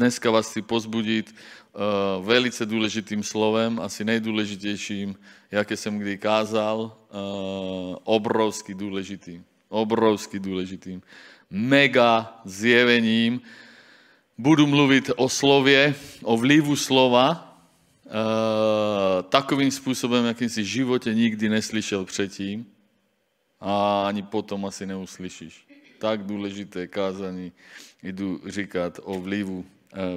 dneska vás chci pozbudit uh, velice důležitým slovem, asi nejdůležitějším, jaké jsem kdy kázal, uh, obrovsky důležitým. Obrovsky důležitým. Mega zjevením. Budu mluvit o slově, o vlivu slova, Uh, takovým způsobem, jakým si v životě nikdy neslyšel předtím a ani potom asi neuslyšíš. Tak důležité kázání jdu říkat o vlivu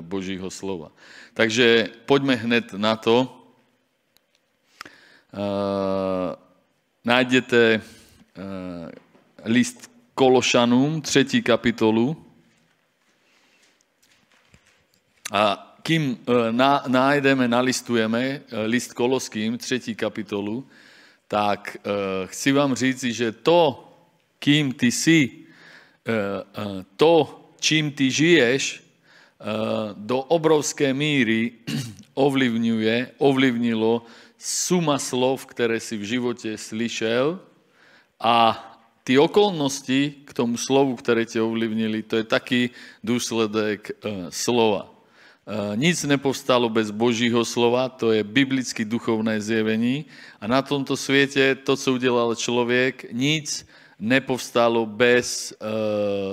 Božího slova. Takže pojďme hned na to. Uh, najděte uh, list Kološanům, třetí kapitolu. A kým eh, najdeme, nalistujeme eh, list Koloským, třetí kapitolu, tak eh, chci vám říct, že to, kým ty jsi, to, čím ty žiješ, do obrovské míry ovlivňuje, ovlivnilo suma slov, které si v životě slyšel a ty okolnosti k tomu slovu, které tě ovlivnili, to je taky důsledek slova. Eh, nic nepovstalo bez Božího slova, to je biblicky duchovné zjevení. A na tomto světě to, co udělal člověk, nic nepovstalo bez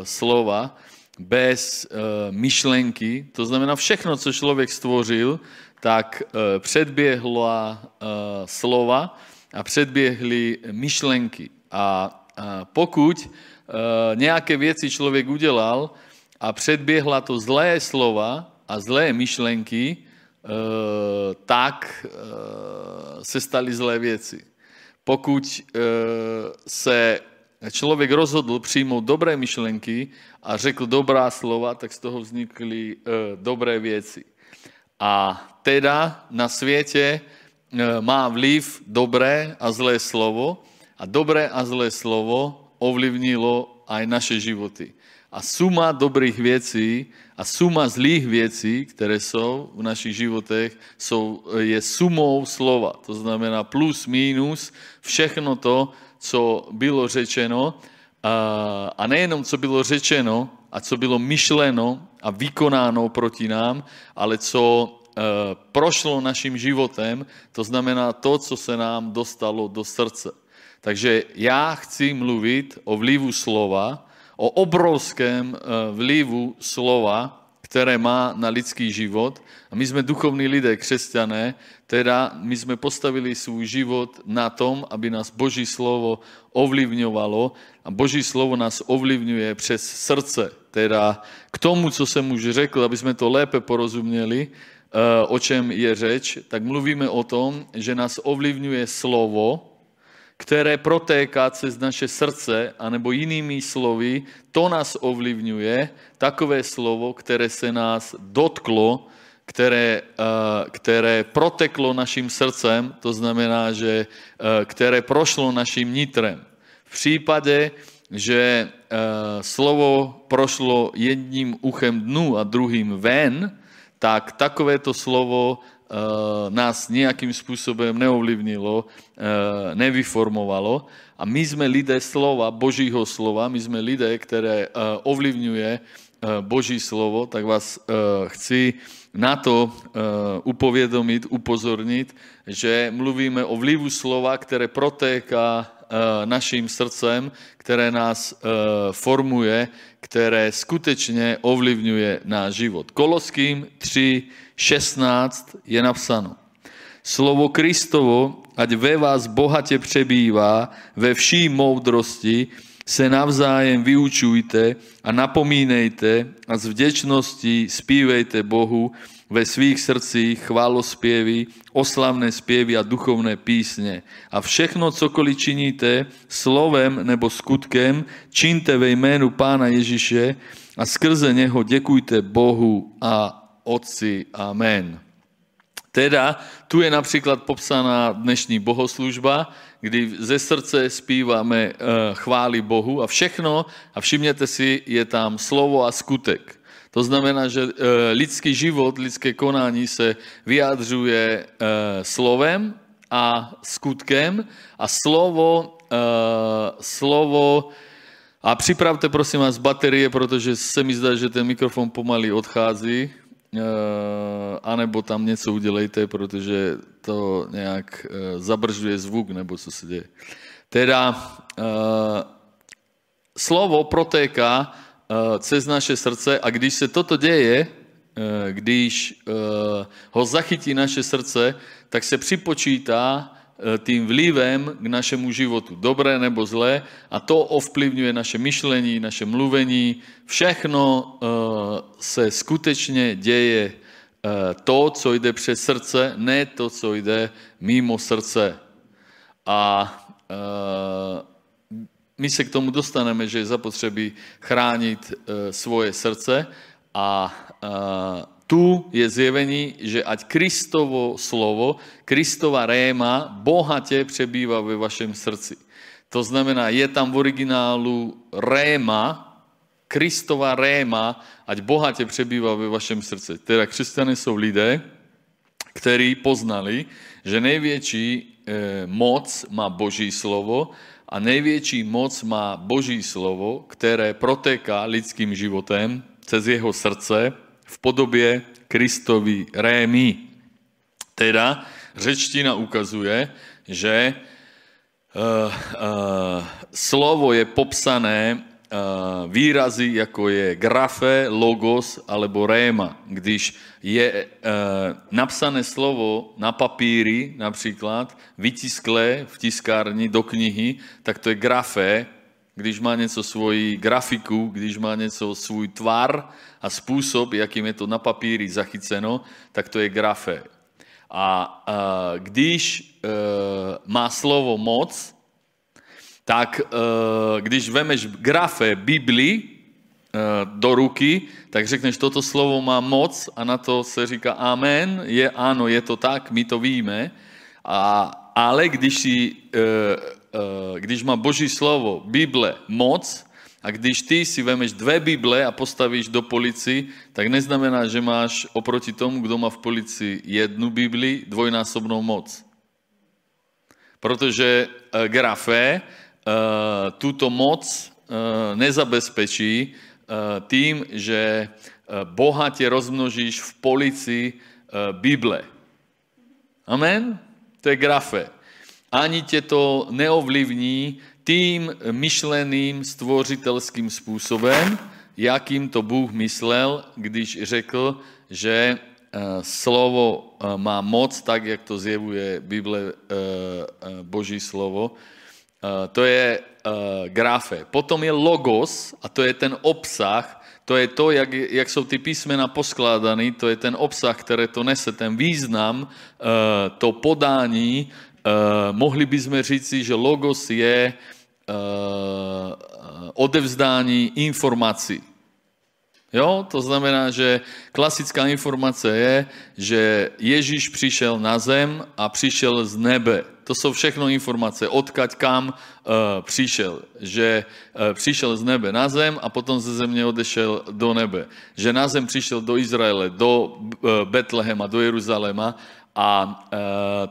slova, bez uh, myšlenky. To znamená, všechno, co člověk stvořil, tak uh, předběhla uh, slova a předběhly myšlenky. A pokud uh, nějaké věci člověk udělal a předběhla to zlé slova, a zlé myšlenky, eh, tak eh, se staly zlé věci. Pokud eh, se člověk rozhodl přijmout dobré myšlenky a řekl dobrá slova, tak z toho vznikly dobré věci. A teda na světě má vliv dobré a zlé slovo a dobré a zlé slovo ovlivnilo aj naše životy. A suma dobrých věcí a suma zlých věcí, které jsou v našich životech, jsou, je sumou slova. To znamená plus, minus, všechno to, co bylo řečeno, a, nejenom co bylo řečeno, a co bylo myšleno a vykonáno proti nám, ale co e, prošlo naším životem, to znamená to, co se nám dostalo do srdce. Takže já chci mluvit o vlivu slova, o obrovském eh, vlivu slova, které má na lidský život. A my jsme duchovní lidé, křesťané, teda my jsme postavili svůj život na tom, aby nás Boží slovo ovlivňovalo a Boží slovo nás ovlivňuje přes srdce. Teda k tomu, co jsem už řekl, aby jsme to lépe porozuměli, eh, o čem je řeč, tak mluvíme o tom, že nás ovlivňuje slovo, které protéká cez naše srdce, anebo jinými slovy, to nás ovlivňuje, takové slovo, které se nás dotklo, které, eh, které proteklo naším srdcem, to znamená, že eh, které prošlo naším nitrem. V případě, že eh, slovo prošlo jedním uchem dnu a druhým ven, tak takovéto slovo nás nějakým způsobem neovlivnilo, eh, nevyformovalo. A my jsme lidé slova, božího slova, my jsme lidé, které eh, ovlivňuje boží slovo, tak vás chci na to upovědomit, upozornit, že mluvíme o vlivu slova, které protéká naším srdcem, které nás formuje, které skutečně ovlivňuje náš život. Koloským 3, 16 je napsáno. Slovo Kristovo, ať ve vás bohatě přebývá, ve vší moudrosti, se navzájem vyučujte a napomínejte a z vděčnosti zpívejte Bohu ve svých srdcích chválospěvy, oslavné zpěvy a duchovné písně. A všechno, cokoliv činíte, slovem nebo skutkem, činte ve jménu Pána Ježíše a skrze něho děkujte Bohu a Otci. Amen. Teda tu je například popsaná dnešní bohoslužba, kdy ze srdce zpíváme eh, chvály Bohu a všechno, a všimněte si, je tam slovo a skutek. To znamená, že eh, lidský život, lidské konání se vyjadřuje eh, slovem a skutkem a slovo, slovo a připravte prosím vás baterie, protože se mi zdá, že ten mikrofon pomaly odchází anebo tam něco udělejte, protože to nějak zabržuje zvuk, nebo co se děje. Teda slovo protéká cez naše srdce a když se toto děje, když ho zachytí naše srdce, tak se připočítá tým vlivem k našemu životu, dobré nebo zlé, a to ovplyvňuje naše myšlení, naše mluvení. Všechno se skutečně děje to, co jde přes srdce, ne to, co jde mimo srdce. A my se k tomu dostaneme, že je zapotřebí chránit svoje srdce a tu je zjevení, že ať Kristovo slovo, Kristova réma bohatě přebývá ve vašem srdci. To znamená, je tam v originálu réma, Kristova réma, ať bohatě přebývá ve vašem srdci. Teda křesťané jsou lidé, kteří poznali, že největší eh, moc má Boží slovo a největší moc má Boží slovo, které protéká lidským životem cez jeho srdce v podobě Kristovi rémy. Teda řečtina ukazuje, že uh, uh, slovo je popsané výrazy, jako je grafe, logos alebo réma. Když je napsané slovo na papíry, například, vytisklé v tiskárni do knihy, tak to je grafe, když má něco svoji grafiku, když má něco svůj tvar a způsob, jakým je to na papíri zachyceno, tak to je grafe. A, a když má slovo moc, tak e, když vemeš grafe Bibli e, do ruky, tak řekneš, toto slovo má moc a na to se říká amen, je ano, je to tak, my to víme, a, ale když si Eh, když má Boží slovo, Bible, moc, a když ty si vemeš dvě Bible a postavíš do polici, tak neznamená, že máš oproti tomu, kdo má v policii jednu Bibli, dvojnásobnou moc. Protože grafé tuto moc uh, nezabezpečí uh, tím, že bohatě rozmnožíš v policii uh, Bible. Amen? To je grafé ani tě to neovlivní tím myšleným stvořitelským způsobem, jakým to Bůh myslel, když řekl, že eh, slovo eh, má moc, tak jak to zjevuje Bible, eh, Boží slovo. To je grafe. Potom je logos a to je ten obsah, to je to, jak, jak jsou ty písmena poskládané, to je ten obsah, které to nese, ten význam, to podání, Uh, mohli bychom říci, že logos je uh, odevzdání informací. Jo, to znamená, že klasická informace je, že Ježíš přišel na zem a přišel z nebe. To jsou všechno informace, odkaď kam uh, přišel. Že uh, přišel z nebe na zem a potom ze země odešel do nebe. Že na zem přišel do Izraele, do uh, Betlehema, do Jeruzaléma a e,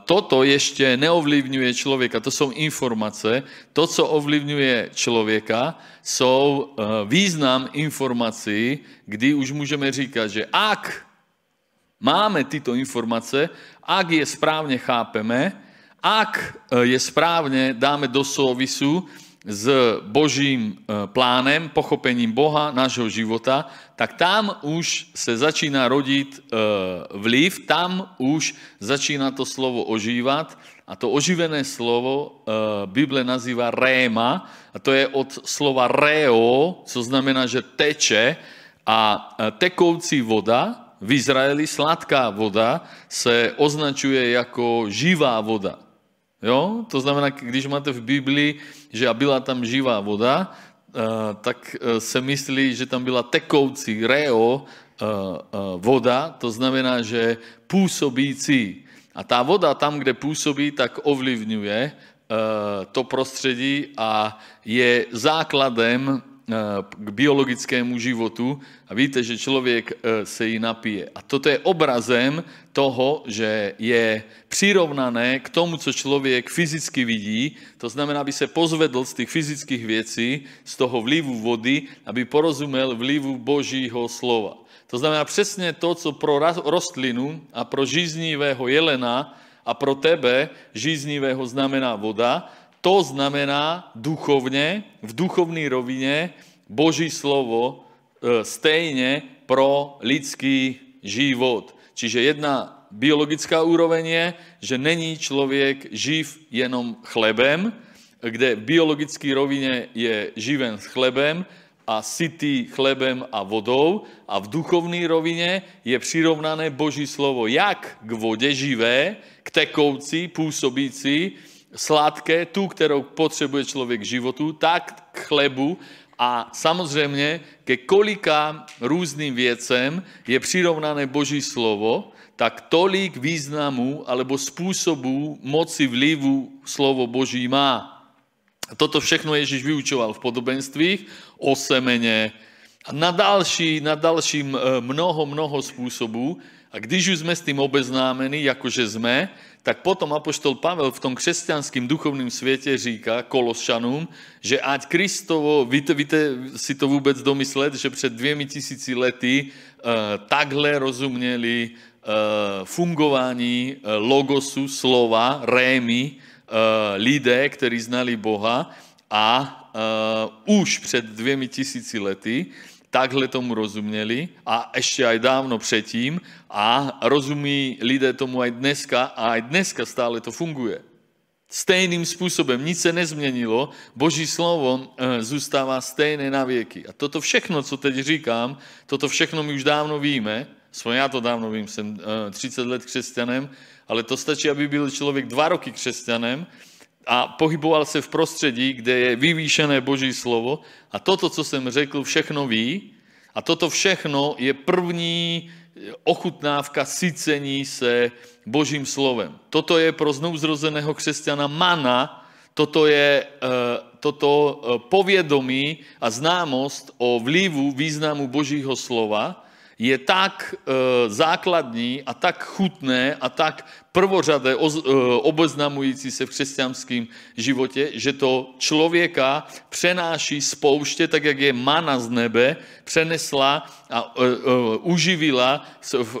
toto ještě neovlivňuje člověka, to jsou informace. To, co ovlivňuje člověka, jsou e, význam informací, kdy už můžeme říkat, že ak máme tyto informace, ak je správně chápeme, ak e, je správně dáme do souvisu, s božím e, plánem, pochopením Boha, nášho života, tak tam už se začíná rodit e, vliv, tam už začíná to slovo ožívat a to oživené slovo Bible nazývá réma a to je od slova reo, co znamená, že teče a tekoucí voda v Izraeli, sladká voda, se označuje jako živá voda. Jo? To znamená, když máte v Biblii, že a byla tam živá voda, eh, tak eh, se myslí, že tam byla tekoucí reo eh, voda, to znamená, že působící. A ta voda tam, kde působí, tak ovlivňuje to prostředí a je základem k biologickému životu a víte, že člověk e, se jí napije. A toto je obrazem toho, že je přirovnané k tomu, co člověk fyzicky vidí, to znamená, aby se pozvedl z těch fyzických věcí, z toho vlivu vody, aby porozuměl vlivu Božího slova. To znamená přesně to, co pro rostlinu a pro žíznivého jelena a pro tebe žíznivého znamená voda, to znamená duchovně, v duchovní rovině Boží slovo e, stejně pro lidský život. Čiže jedna biologická úroveň je, že není člověk živ jenom chlebem, kde v biologické rovině je živen s chlebem a sytý chlebem a vodou a v duchovní rovině je přirovnané Boží slovo jak k vodě živé, k tekoucí, působící, sladké, tu, kterou potřebuje člověk k životu, tak k chlebu a samozřejmě ke kolika různým věcem je přirovnané Boží slovo, tak tolik významů alebo způsobů moci vlivu slovo Boží má. Toto všechno Ježíš vyučoval v podobenstvích o semeně a na další, na dalším eh, mnoho, mnoho způsobů. A když už jsme s tím obeznámeni, jakože jsme, tak potom apoštol Pavel v tom křesťanském duchovním světě říká Kološanům, že ať Kristovo, víte, víte si to vůbec domyslet, že před dvěmi tisíci lety uh, takhle rozuměli uh, fungování uh, logosu, slova, rémy, uh, lidé, kteří znali Boha a uh, už před dvěmi tisíci lety takhle tomu rozuměli a ještě aj dávno předtím a rozumí lidé tomu aj dneska a aj dneska stále to funguje. Stejným způsobem, nic se nezměnilo, Boží slovo eh, zůstává stejné na věky. A toto všechno, co teď říkám, toto všechno my už dávno víme, svoj já to dávno vím, jsem 30 let křesťanem, ale to stačí, aby byl člověk dva roky křesťanem a pohyboval se v prostředí, kde je vyvýšené Boží slovo a toto, co jsem řekl, všechno ví a toto všechno je první ochutnávka sycení se Božím slovem. Toto je pro znouzrozeného křesťana mana, toto je eh, toto eh, povědomí a známost o vlivu, významu Božího slova, je tak e, základní a tak chutné a tak prvořadé o, e, obeznamující se v křesťanském životě, že to člověka přenáší z pouště, tak jak je mana z nebe, přenesla a e, e, uživila v,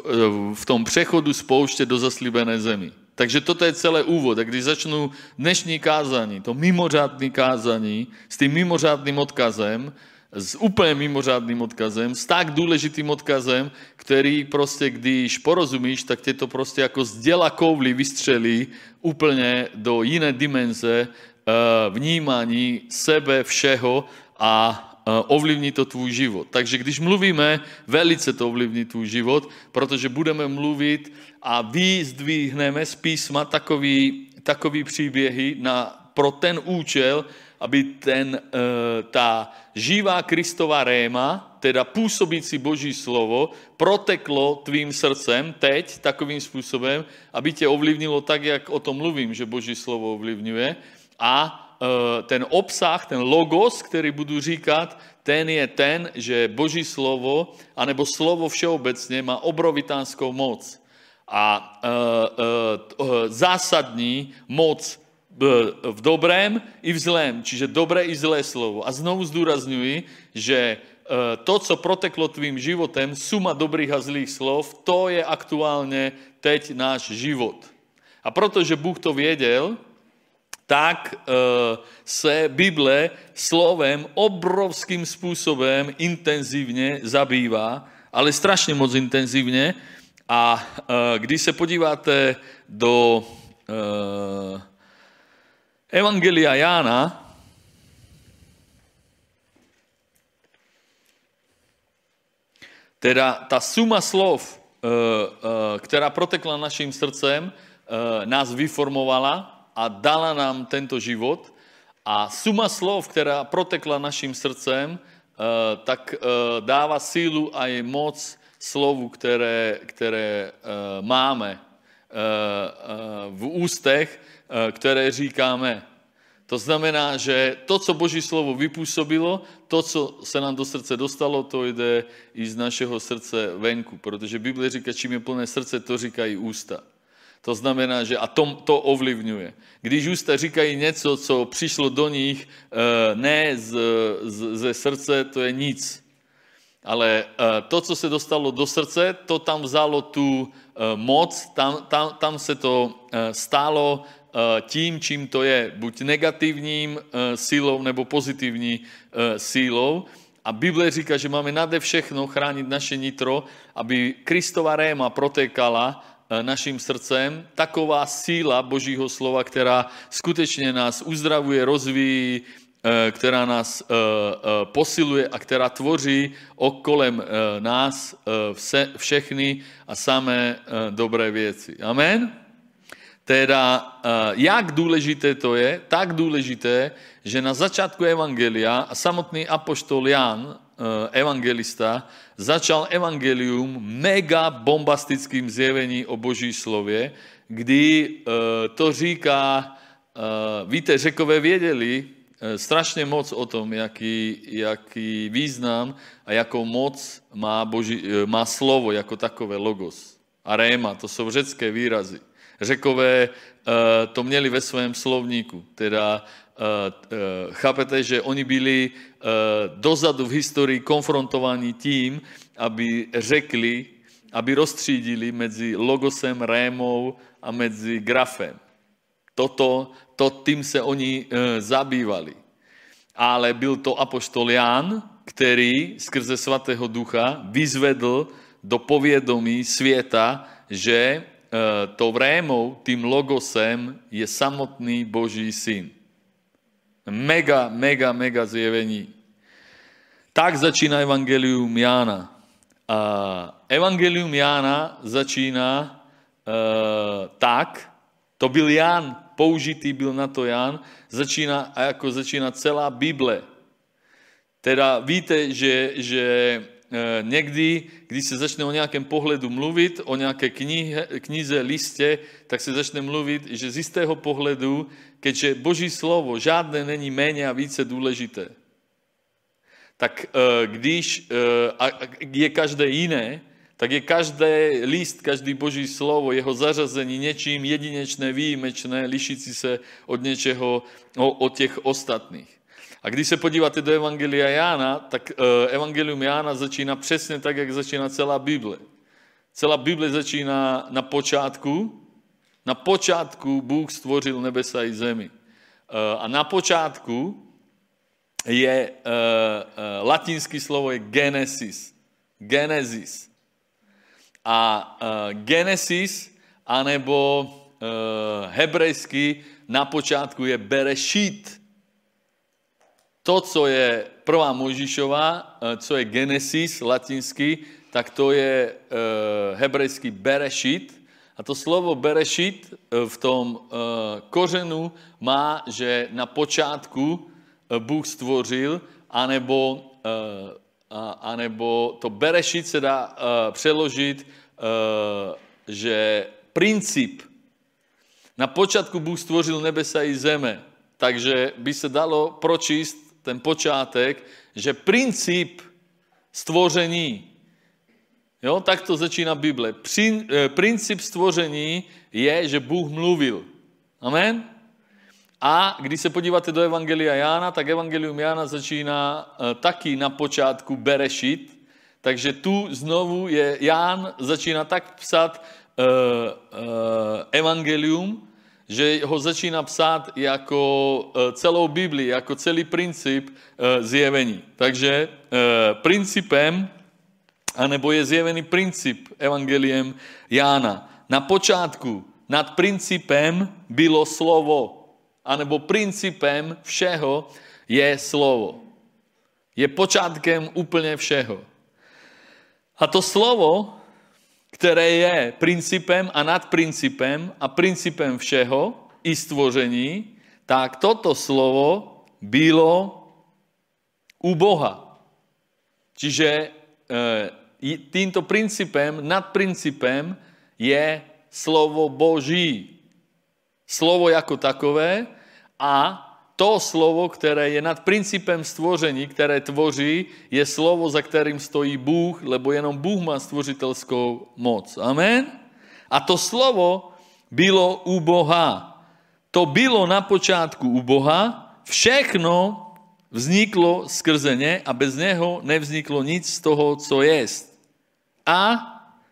v tom přechodu z pouště do zaslíbené zemi. Takže toto je celé úvod. A když začnu dnešní kázání, to mimořádný kázání s tím mimořádným odkazem, s úplně mimořádným odkazem, s tak důležitým odkazem, který prostě, když porozumíš, tak tě to prostě jako z děla kouvly vystřelí úplně do jiné dimenze eh, vnímání sebe, všeho a eh, ovlivní to tvůj život. Takže když mluvíme, velice to ovlivní tvůj život, protože budeme mluvit a vyzdvihneme z písma takový, takový příběhy na, pro ten účel, aby ten, eh, ta živá Kristová réma, teda působící Boží slovo, proteklo tvým srdcem teď takovým způsobem, aby tě ovlivnilo tak, jak o tom mluvím, že Boží slovo ovlivňuje. A eh, ten obsah, ten logos, který budu říkat, ten je ten, že Boží slovo, anebo slovo všeobecně má obrovitánskou moc. A e, e, zásadní moc v dobrém i v zlém, čiže dobré i zlé slovo. A znovu zdůrazňuji, že e, to, co proteklo tvým životem, suma dobrých a zlých slov, to je aktuálně teď náš život. A protože Bůh to věděl, tak e, se Bible slovem obrovským způsobem intenzivně zabývá, ale strašně moc intenzivně. A e, když se podíváte do Evangelia Jána, teda ta suma slov, eh, eh, která protekla naším srdcem, eh, nás vyformovala a dala nám tento život. A suma slov, která protekla naším srdcem, tak dává sílu a je moc slovu, které, které máme v ústech, Eh, které říkáme. To znamená, že to, co Boží slovo vypůsobilo, to, co se nám do srdce dostalo, to jde i z našeho srdce venku, protože Bible říká, čím je plné srdce, to říkají ústa. To znamená, že a to, to ovlivňuje. Když ústa říkají něco, co přišlo do nich eh, ne z, z, ze srdce, to je nic. Ale to, co se dostalo do srdce, to tam vzalo tu moc, tam, tam, tam se to stalo tím, čím to je, buď negativním sílou nebo pozitivní sílou. A Bible říká, že máme nade všechno chránit naše nitro, aby Kristova réma protékala naším srdcem. Taková síla Božího slova, která skutečně nás uzdravuje, rozvíjí, která nás e, posiluje a která tvoří okolem nás všechny a samé dobré věci. Amen? Teda, jak důležité to je? Tak důležité, že na začátku Evangelia samotný apoštol Jan, eh, evangelista, začal evangelium mega bombastickým zjevení o Boží slově, kdy eh, to říká, eh, víte, řekové věděli strašně moc o tom, jaký, jaký význam a jakou moc má, boží, má slovo jako takové logos. A réma, to jsou řecké výrazy. Řekové to měli ve svém slovníku, teda Eh, eh, chápete, že oni byli eh, dozadu v historii konfrontovaní tím, aby řekli, aby rozstřídili mezi logosem, rémou a mezi grafem. Toto, to, tím se oni zabývali. Ale byl to apoštol Jan, který skrze svatého ducha vyzvedl do povědomí světa, že to rémou, tím logosem je samotný Boží syn. Mega, mega, mega zjevení. Tak začíná Evangelium Jána. Evangelium Jána začíná uh, tak, to byl Jan, použitý byl na to Jan, začíná, a jako začíná celá Bible. Teda víte, že, že e, někdy, když se začne o nějakém pohledu mluvit, o nějaké knihe, knize, listě, tak se začne mluvit, že z jistého pohledu keďže Boží slovo žádné není méně a více důležité, tak eh, když eh, je každé jiné, tak je každý list, každý boží slovo, jeho zařazení něčím jedinečné, výjimečné, lišící se od něčeho, od těch ostatních. A když se podíváte do Evangelia Jána, tak eh, Evangelium Jána začíná přesně tak, jak začíná celá Bible. Celá Bible začíná na počátku, na počátku Bůh stvořil nebesa i zemi. Eh, a na počátku je, uh, latinský slovo je genesis. Genesis. A uh, genesis, anebo uh, hebrejsky na počátku je berešit. To, co je prvá Mojžišová, uh, co je genesis latinsky, tak to je hebrejský berešit. A to slovo berešit v tom kořenu má, že na počátku Bůh stvořil, anebo, anebo to berešit se dá přeložit, že princip. Na počátku Bůh stvořil nebesa i zeme, takže by se dalo pročíst ten počátek, že princip stvoření Jo, tak to začíná Bible. Při, e, princip stvoření je, že Bůh mluvil. Amen? A když se podíváte do Evangelia Jána, tak Evangelium Jána začíná e, taky na počátku Berešit, takže tu znovu je Ján začíná tak psát e, e, Evangelium, že ho začíná psát jako celou Bibli, jako celý princip zjevení. Takže principem anebo je zjevený princip evangeliem Jána. Na počátku nad principem bylo slovo, anebo principem všeho je slovo. Je počátkem úplně všeho. A to slovo, které je principem a nad principem a principem všeho i stvoření, tak toto slovo bylo u Boha. Čiže e, tímto principem, nad principem je slovo Boží. Slovo jako takové a to slovo, které je nad principem stvoření, které tvoří, je slovo, za kterým stojí Bůh, lebo jenom Bůh má stvořitelskou moc. Amen? A to slovo bylo u Boha. To bylo na počátku u Boha, všechno vzniklo skrze ně a bez něho nevzniklo nic z toho, co jest. A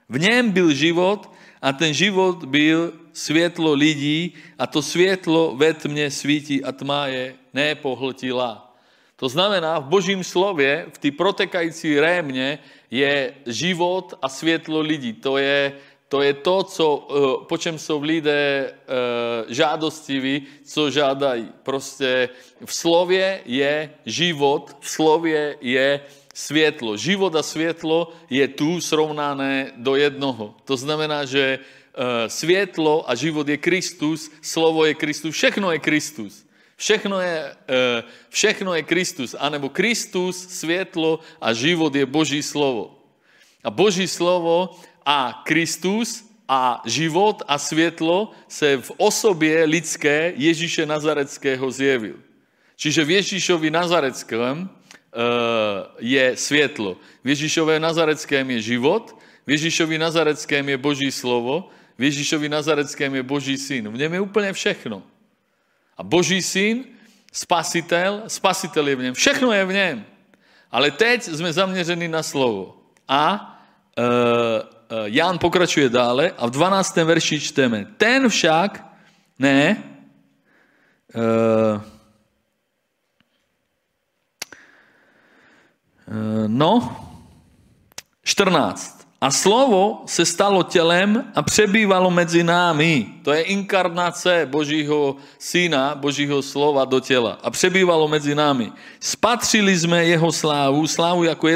v něm byl život a ten život byl světlo lidí a to světlo ve tmě svítí a tma je nepohltila. To znamená, v božím slově, v té protekající rémě je život a světlo lidí. To je, to je to, co, eh, po čem jsou lidé eh, žádostiví, co žádají. Prostě v slově je život, v slově je světlo. Život a světlo je tu srovnané do jednoho. To znamená, že eh, světlo a život je Kristus, slovo je Kristus, všechno je Kristus. Všechno je, všechno je Kristus, anebo Kristus, světlo a život je Boží slovo. A Boží slovo a Kristus a život a světlo se v osobě lidské Ježíše Nazareckého zjevil. Čiže v Ježíšovi Nazareckém eh, je světlo. V Ježíšové Nazareckém je život, v Ježíšovi Nazareckém je Boží slovo, v Ježíšovi Nazareckém je Boží syn. V něm je úplně všechno. A Boží syn, spasitel, spasitel je v něm. Všechno je v něm. Ale teď jsme zaměřeni na slovo. A uh, Eh, Jan pokračuje dále a v 12. verši čteme. Ten však, ne, uh, no, 14. A slovo se stalo tělem a přebývalo mezi námi. To je inkarnace Božího syna, Božího slova do těla. A přebývalo mezi námi. Spatřili jsme jeho slávu, slávu jako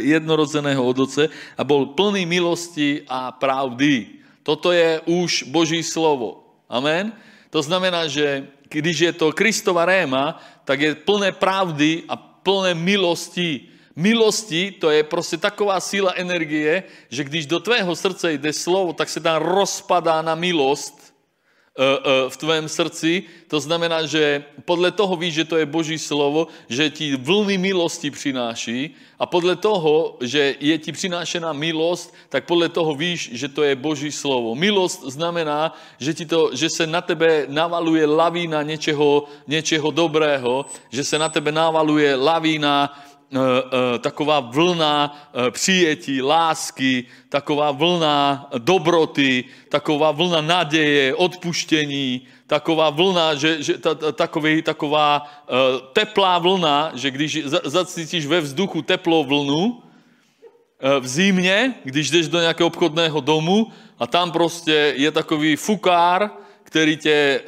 jednorozeného odoce a byl plný milosti a pravdy. Toto je už Boží slovo. Amen. To znamená, že když je to Kristova réma, tak je plné pravdy a plné milosti. Milosti, to je prostě taková síla energie, že když do tvého srdce jde slovo, tak se tam rozpadá na milost v tvém srdci. To znamená, že podle toho víš, že to je Boží slovo, že ti vlny milosti přináší a podle toho, že je ti přinášena milost, tak podle toho víš, že to je Boží slovo. Milost znamená, že, ti to, že se na tebe navaluje lavína něčeho, něčeho dobrého, že se na tebe navaluje lavína Eh, eh, taková vlna eh, přijetí, lásky, taková vlna dobroty, taková vlna naděje, odpuštění, taková vlna, že, že ta, ta, takový, taková teplá vlna, že když zacítíš ve vzduchu teplou vlnu, v zimě, když jdeš do nějakého obchodného domu a tam prostě je takový fukár, který tě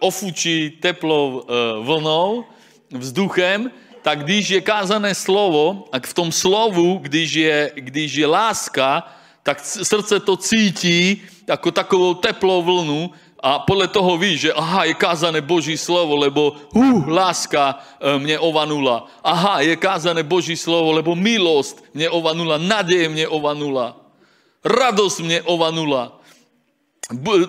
ofučí teplou vlnou, vzduchem, tak když je kázané slovo, a v tom slovu, když je, když je láska, tak srdce to cítí jako takovou teplou vlnu a podle toho víš, že aha, je kázané Boží slovo, lebo uh, láska e, mě ovanula. Aha, je kázané Boží slovo, lebo milost mě ovanula, naděje mě ovanula. Radost mě ovanula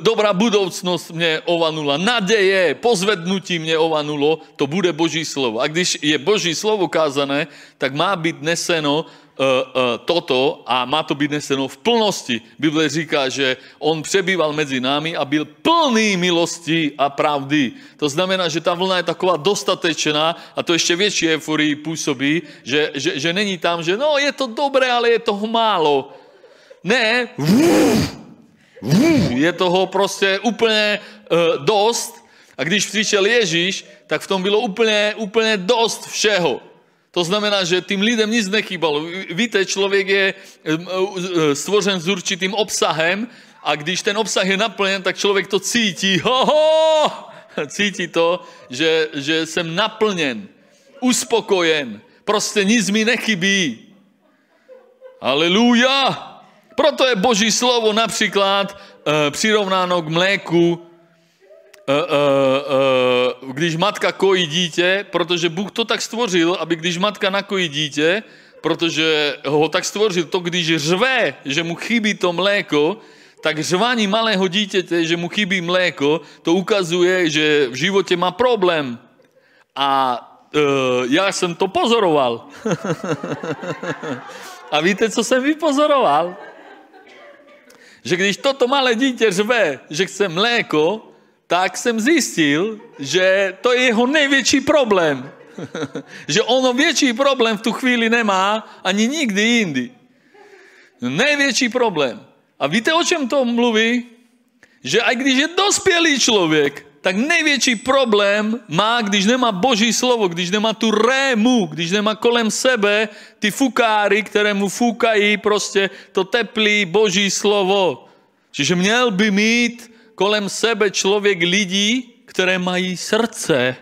dobrá budoucnost mě ovanula, naděje, pozvednutí mě ovanulo, to bude Boží slovo. A když je Boží slovo kázané, tak má být neseno uh, uh, toto a má to být neseno v plnosti. Bible říká, že on přebýval mezi námi a byl plný milosti a pravdy. To znamená, že ta vlna je taková dostatečná a to ještě větší euforii působí, že, že, že není tam, že no je to dobré, ale je toho málo. Ne, je toho prostě úplně uh, dost. A když přišel Ježíš, tak v tom bylo úplně, úplně dost všeho. To znamená, že tým lidem nic nechybalo. Víte, člověk je eh, eh, stvořen s určitým obsahem a když ten obsah je naplněn, tak člověk to cítí. Ho, ho! Cítí to, že, že jsem naplněn, uspokojen. Prostě nic mi nechybí. Aleluja! Proto je Boží slovo například e, přirovnáno k mléku, e, e, e, když matka kojí dítě, protože Bůh to tak stvořil, aby když matka nakojí dítě, protože ho tak stvořil, to když řve, že mu chybí to mléko, tak řvání malého dítěte, že mu chybí mléko, to ukazuje, že v životě má problém. A e, já jsem to pozoroval. A víte, co jsem vypozoroval? Že když toto malé dítě řve, že chce mléko, tak jsem zjistil, že to je jeho největší problém. že ono větší problém v tu chvíli nemá ani nikdy jindy. Největší problém. A víte, o čem to mluví? Že i když je dospělý člověk, tak největší problém má, když nemá boží slovo, když nemá tu rému, když nemá kolem sebe ty fukáry, které mu fukají prostě to teplý boží slovo. Čiže měl by mít kolem sebe člověk lidí, které mají srdce.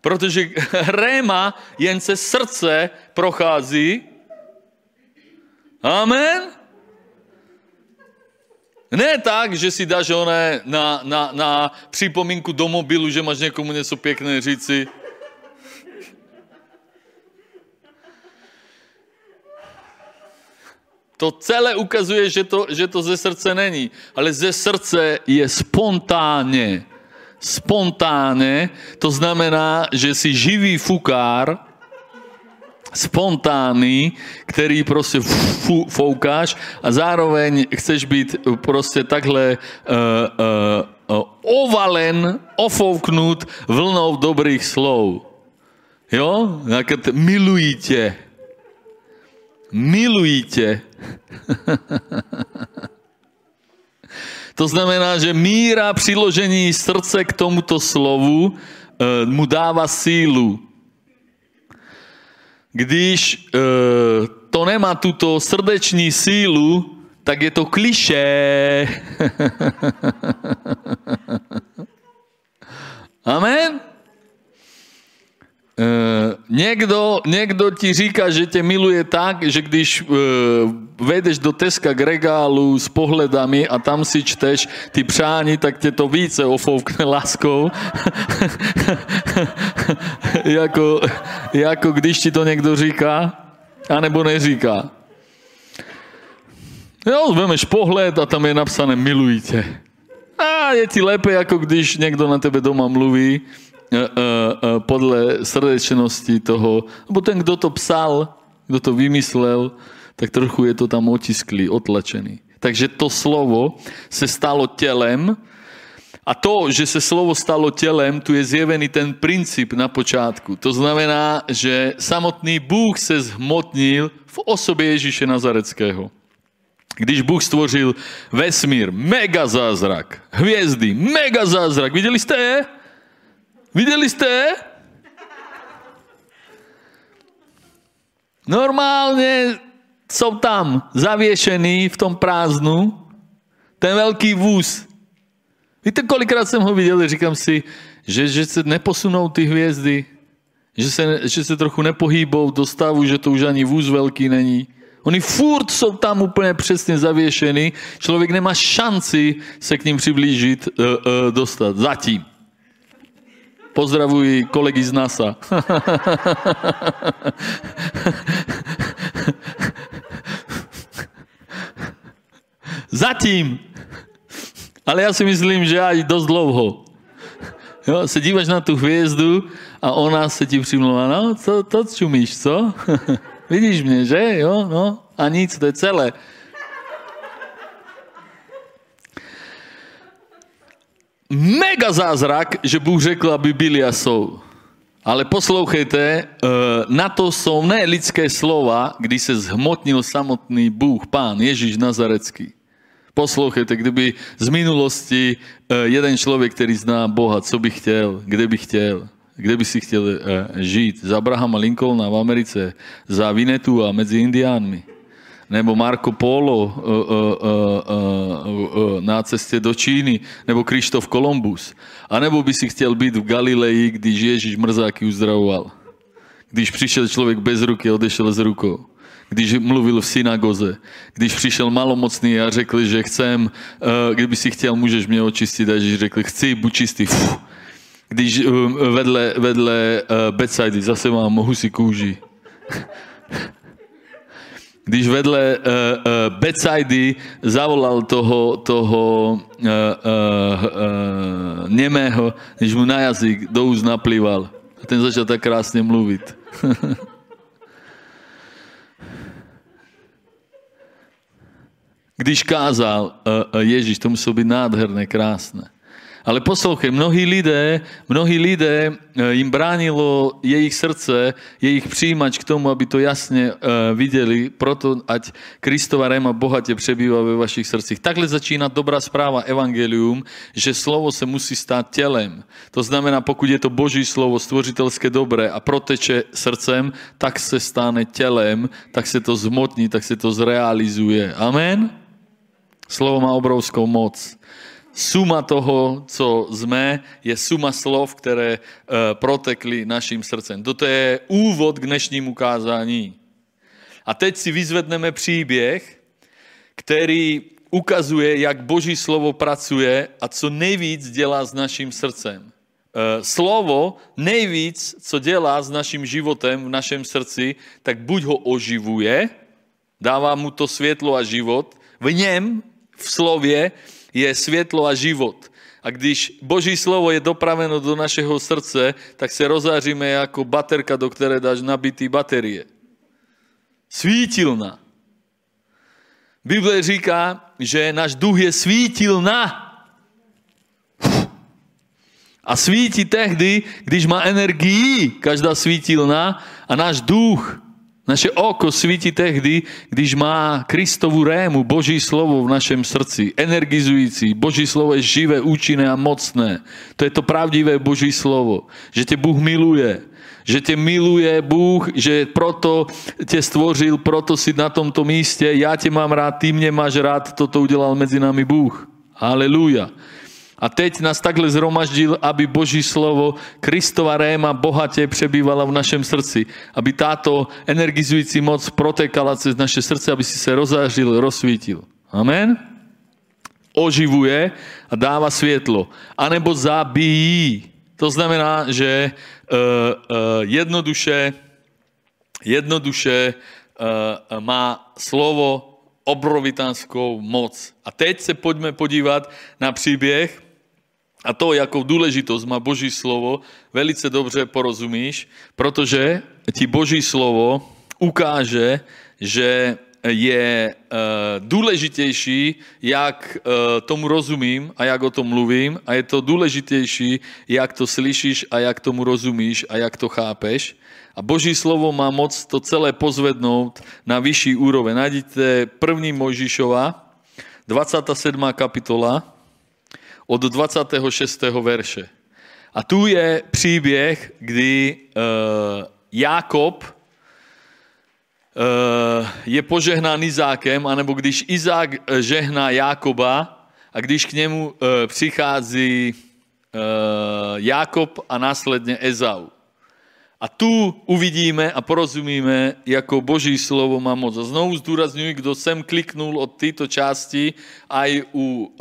Protože réma jen se srdce prochází. Amen. Ne tak, že si dáš oné na, na, na připomínku do mobilu, že máš někomu něco pěkné říci. To celé ukazuje, že to, že to ze srdce není. Ale ze srdce je spontánně. Spontánně, to znamená, že si živý fukár, spontánny, který prostě foukáš a zároveň chceš být prostě takhle uh, uh, ovalen, ofouknut vlnou dobrých slov. Jo? Jaké. Milují tě. to znamená, že míra přiložení srdce k tomuto slovu uh, mu dává sílu. Když e, to nemá tuto srdeční sílu, tak je to kliše. Amen? E, někdo, někdo ti říká, že tě miluje tak, že když e, vejdeš do Teska k regálu s pohledami a tam si čteš ty přání, tak tě to více ofoukne láskou. jako, jako když ti to někdo říká, anebo neříká. Jo, vemeš pohled a tam je napsané miluji tě. A je ti lépe, jako když někdo na tebe doma mluví uh, uh, uh, podle srdečnosti toho, nebo ten, kdo to psal, kdo to vymyslel, tak trochu je to tam otisklý, otlačený. Takže to slovo se stalo tělem a to, že se slovo stalo tělem, tu je zjevený ten princip na počátku. To znamená, že samotný Bůh se zhmotnil v osobě Ježíše Nazareckého. Když Bůh stvořil vesmír, mega zázrak, hvězdy, mega zázrak. Viděli jste je? Viděli jste? Normálně jsou tam zavěšený v tom prázdnu ten velký vůz. Víte, kolikrát jsem ho viděl, říkám si, že, že se neposunou ty hvězdy, že se, že se trochu nepohýbou do stavu, že to už ani vůz velký není. Oni furt jsou tam úplně přesně zavěšení. Člověk nemá šanci se k ním přiblížit, uh, uh, dostat. Zatím. Pozdravuji kolegy z NASA. Zatím. Ale já si myslím, že aj dost dlouho. Jo, se díváš na tu hvězdu a ona se ti přimlouvá, no, co, to čumíš, co? Vidíš mě, že? Jo, no, a nic, to je celé. Mega zázrak, že Bůh řekl, aby byli a jsou. Ale poslouchejte, eh, na to jsou ne lidské slova, kdy se zhmotnil samotný Bůh, Pán Ježíš Nazarecký. Poslouchejte, kdyby z minulosti eh, jeden člověk, který zná Boha, co by chtěl, kde by chtěl, kde by si chtěl eh, žít. Za Abrahama Lincolna v Americe, za Vinetu a mezi Indiánmi. Nebo Marco Polo na cestě do Číny, nebo Krištof Kolumbus. A nebo by si chtěl být v Galileji, když Ježíš mrzáky uzdravoval. Když přišel člověk bez ruky, odešel z rukou když mluvil v synagoze, když přišel malomocný a řekl, že chcem, eh, kdyby si chtěl, můžeš mě očistit, a Ježíš řekl, chci, buď čistý. Fuh. Když eh, vedle, vedle eh, bedside zase mám husí kůži. Když vedle uh, uh, bedside zavolal toho, toho uh, uh, uh, nemého, když mu na jazyk do úst naplýval. A ten začal tak krásně mluvit. Když kázal eh, eh, Ježíš, to muselo být nádherné, krásné. Ale poslouchej, mnohí lidé, mnohí lidé eh, jim bránilo jejich srdce, jejich přijímač k tomu, aby to jasně uh, viděli, proto ať Kristova réma bohatě přebývá ve vašich srdcích. Takhle začíná dobrá zpráva evangelium, že slovo se musí stát tělem. To znamená, pokud je to boží slovo, stvořitelské dobré a proteče srdcem, tak se stane tělem, tak se to zmotní, tak se to zrealizuje. Amen? Slovo má obrovskou moc suma toho, co jsme, je suma slov, které uh, protekly naším srdcem. Toto je úvod k dnešnímu kázání. A teď si vyzvedneme příběh, který ukazuje, jak Boží slovo pracuje a co nejvíc dělá s naším srdcem. Uh, slovo nejvíc, co dělá s naším životem v našem srdci, tak buď ho oživuje, dává mu to světlo a život, v něm, v slově, je světlo a život. A když Boží slovo je dopraveno do našeho srdce, tak se rozáříme jako baterka, do které dáš nabitý baterie. Svítilna. Bible říká, že náš duch je svítilna. A svítí tehdy, když má energii každá svítilna a náš duch naše oko svítí tehdy, když má Kristovu rému, Boží slovo v našem srdci, energizující. Boží slovo je živé, účinné a mocné. To je to pravdivé Boží slovo, že tě Bůh miluje, že tě miluje Bůh, že proto tě stvořil, proto si na tomto místě, já tě mám rád, ty mě máš rád, toto udělal mezi námi Bůh. Haleluja. A teď nás takhle zhromaždil, aby Boží slovo, Kristova réma bohatě přebývala v našem srdci. Aby táto energizující moc protekala cez naše srdce, aby si se rozářil, rozsvítil. Amen? Oživuje a dává světlo. A nebo zabíjí. To znamená, že uh, uh, jednoduše, jednoduše uh, má slovo obrovitánskou moc. A teď se pojďme podívat na příběh, a to, jakou důležitost má Boží slovo, velice dobře porozumíš, protože ti Boží slovo ukáže, že je uh, důležitější, jak uh, tomu rozumím a jak o tom mluvím a je to důležitější, jak to slyšíš a jak tomu rozumíš a jak to chápeš. A Boží slovo má moc to celé pozvednout na vyšší úroveň. Najdete první Mojžišova, 27. kapitola, od 26. verše. A tu je příběh, kdy uh, Jákob uh, je požehnán Izákem, anebo když Izák eh, žehná Jákoba a když k němu přichází Jákob a následně Ezau. A tu uvidíme a porozumíme, jako Boží slovo má moc. A znovu zdůraznuju, kdo sem kliknul od této části, aj u e,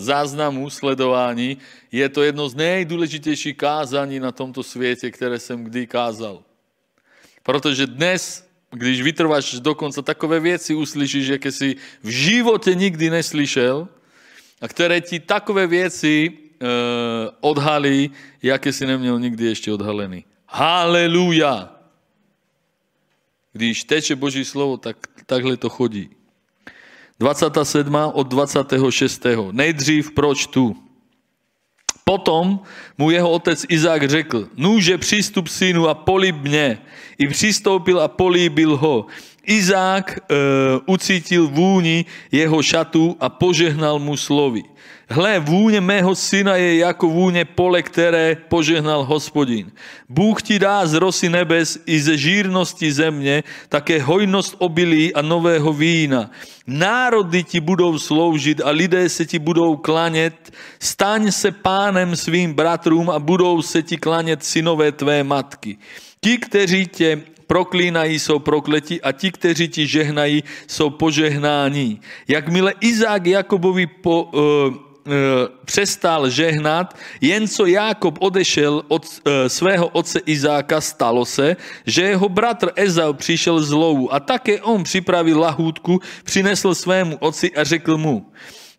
záznamu sledování, je to jedno z nejdůležitějších kázání na tomto světě, které jsem kdy kázal. Protože dnes, když vytrváš dokonce takové věci, uslyšíš, jaké si v životě nikdy neslyšel a které ti takové věci e, odhalí, jaké si neměl nikdy ještě odhalený. Haleluja. Když teče Boží slovo, tak takhle to chodí. 27. od 26. Nejdřív proč tu? Potom mu jeho otec Izák řekl, nůže přístup synu a políb mě. I přistoupil a políbil ho. Izák e, ucítil vůni jeho šatů a požehnal mu slovy. Hle, vůně mého syna je jako vůně pole, které požehnal hospodin. Bůh ti dá z rosy nebes i ze žírnosti země také hojnost obilí a nového vína. Národy ti budou sloužit a lidé se ti budou klanět. Staň se pánem svým bratrům a budou se ti klanět synové tvé matky. Ti, kteří tě proklínají, jsou prokleti a ti, kteří ti žehnají, jsou požehnáni. Jakmile Izák Jakobovi po, uh, Eh, přestal žehnat, jen co Jákob odešel od eh, svého otce Izáka, stalo se, že jeho bratr Ezau přišel z lovu a také on připravil lahůdku, přinesl svému otci a řekl mu,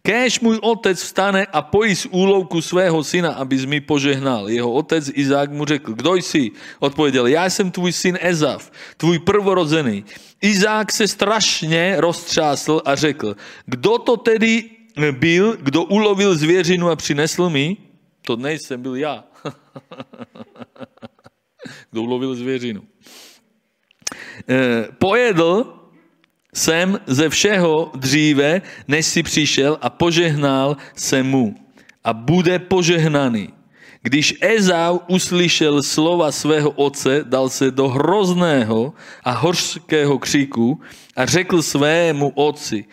Kéž můj otec vstane a pojí z úlovku svého syna, abys mi požehnal. Jeho otec Izák mu řekl, kdo jsi? Odpověděl, já jsem tvůj syn Ezav, tvůj prvorozený. Izák se strašně roztřásl a řekl, kdo to tedy byl, kdo ulovil zvěřinu a přinesl mi? To nejsem byl já. Kdo ulovil zvěřinu. E, pojedl jsem ze všeho dříve, než si přišel a požehnal se mu. A bude požehnaný. Když Ezau uslyšel slova svého otce, dal se do hrozného a hořkého křiku a řekl svému otci,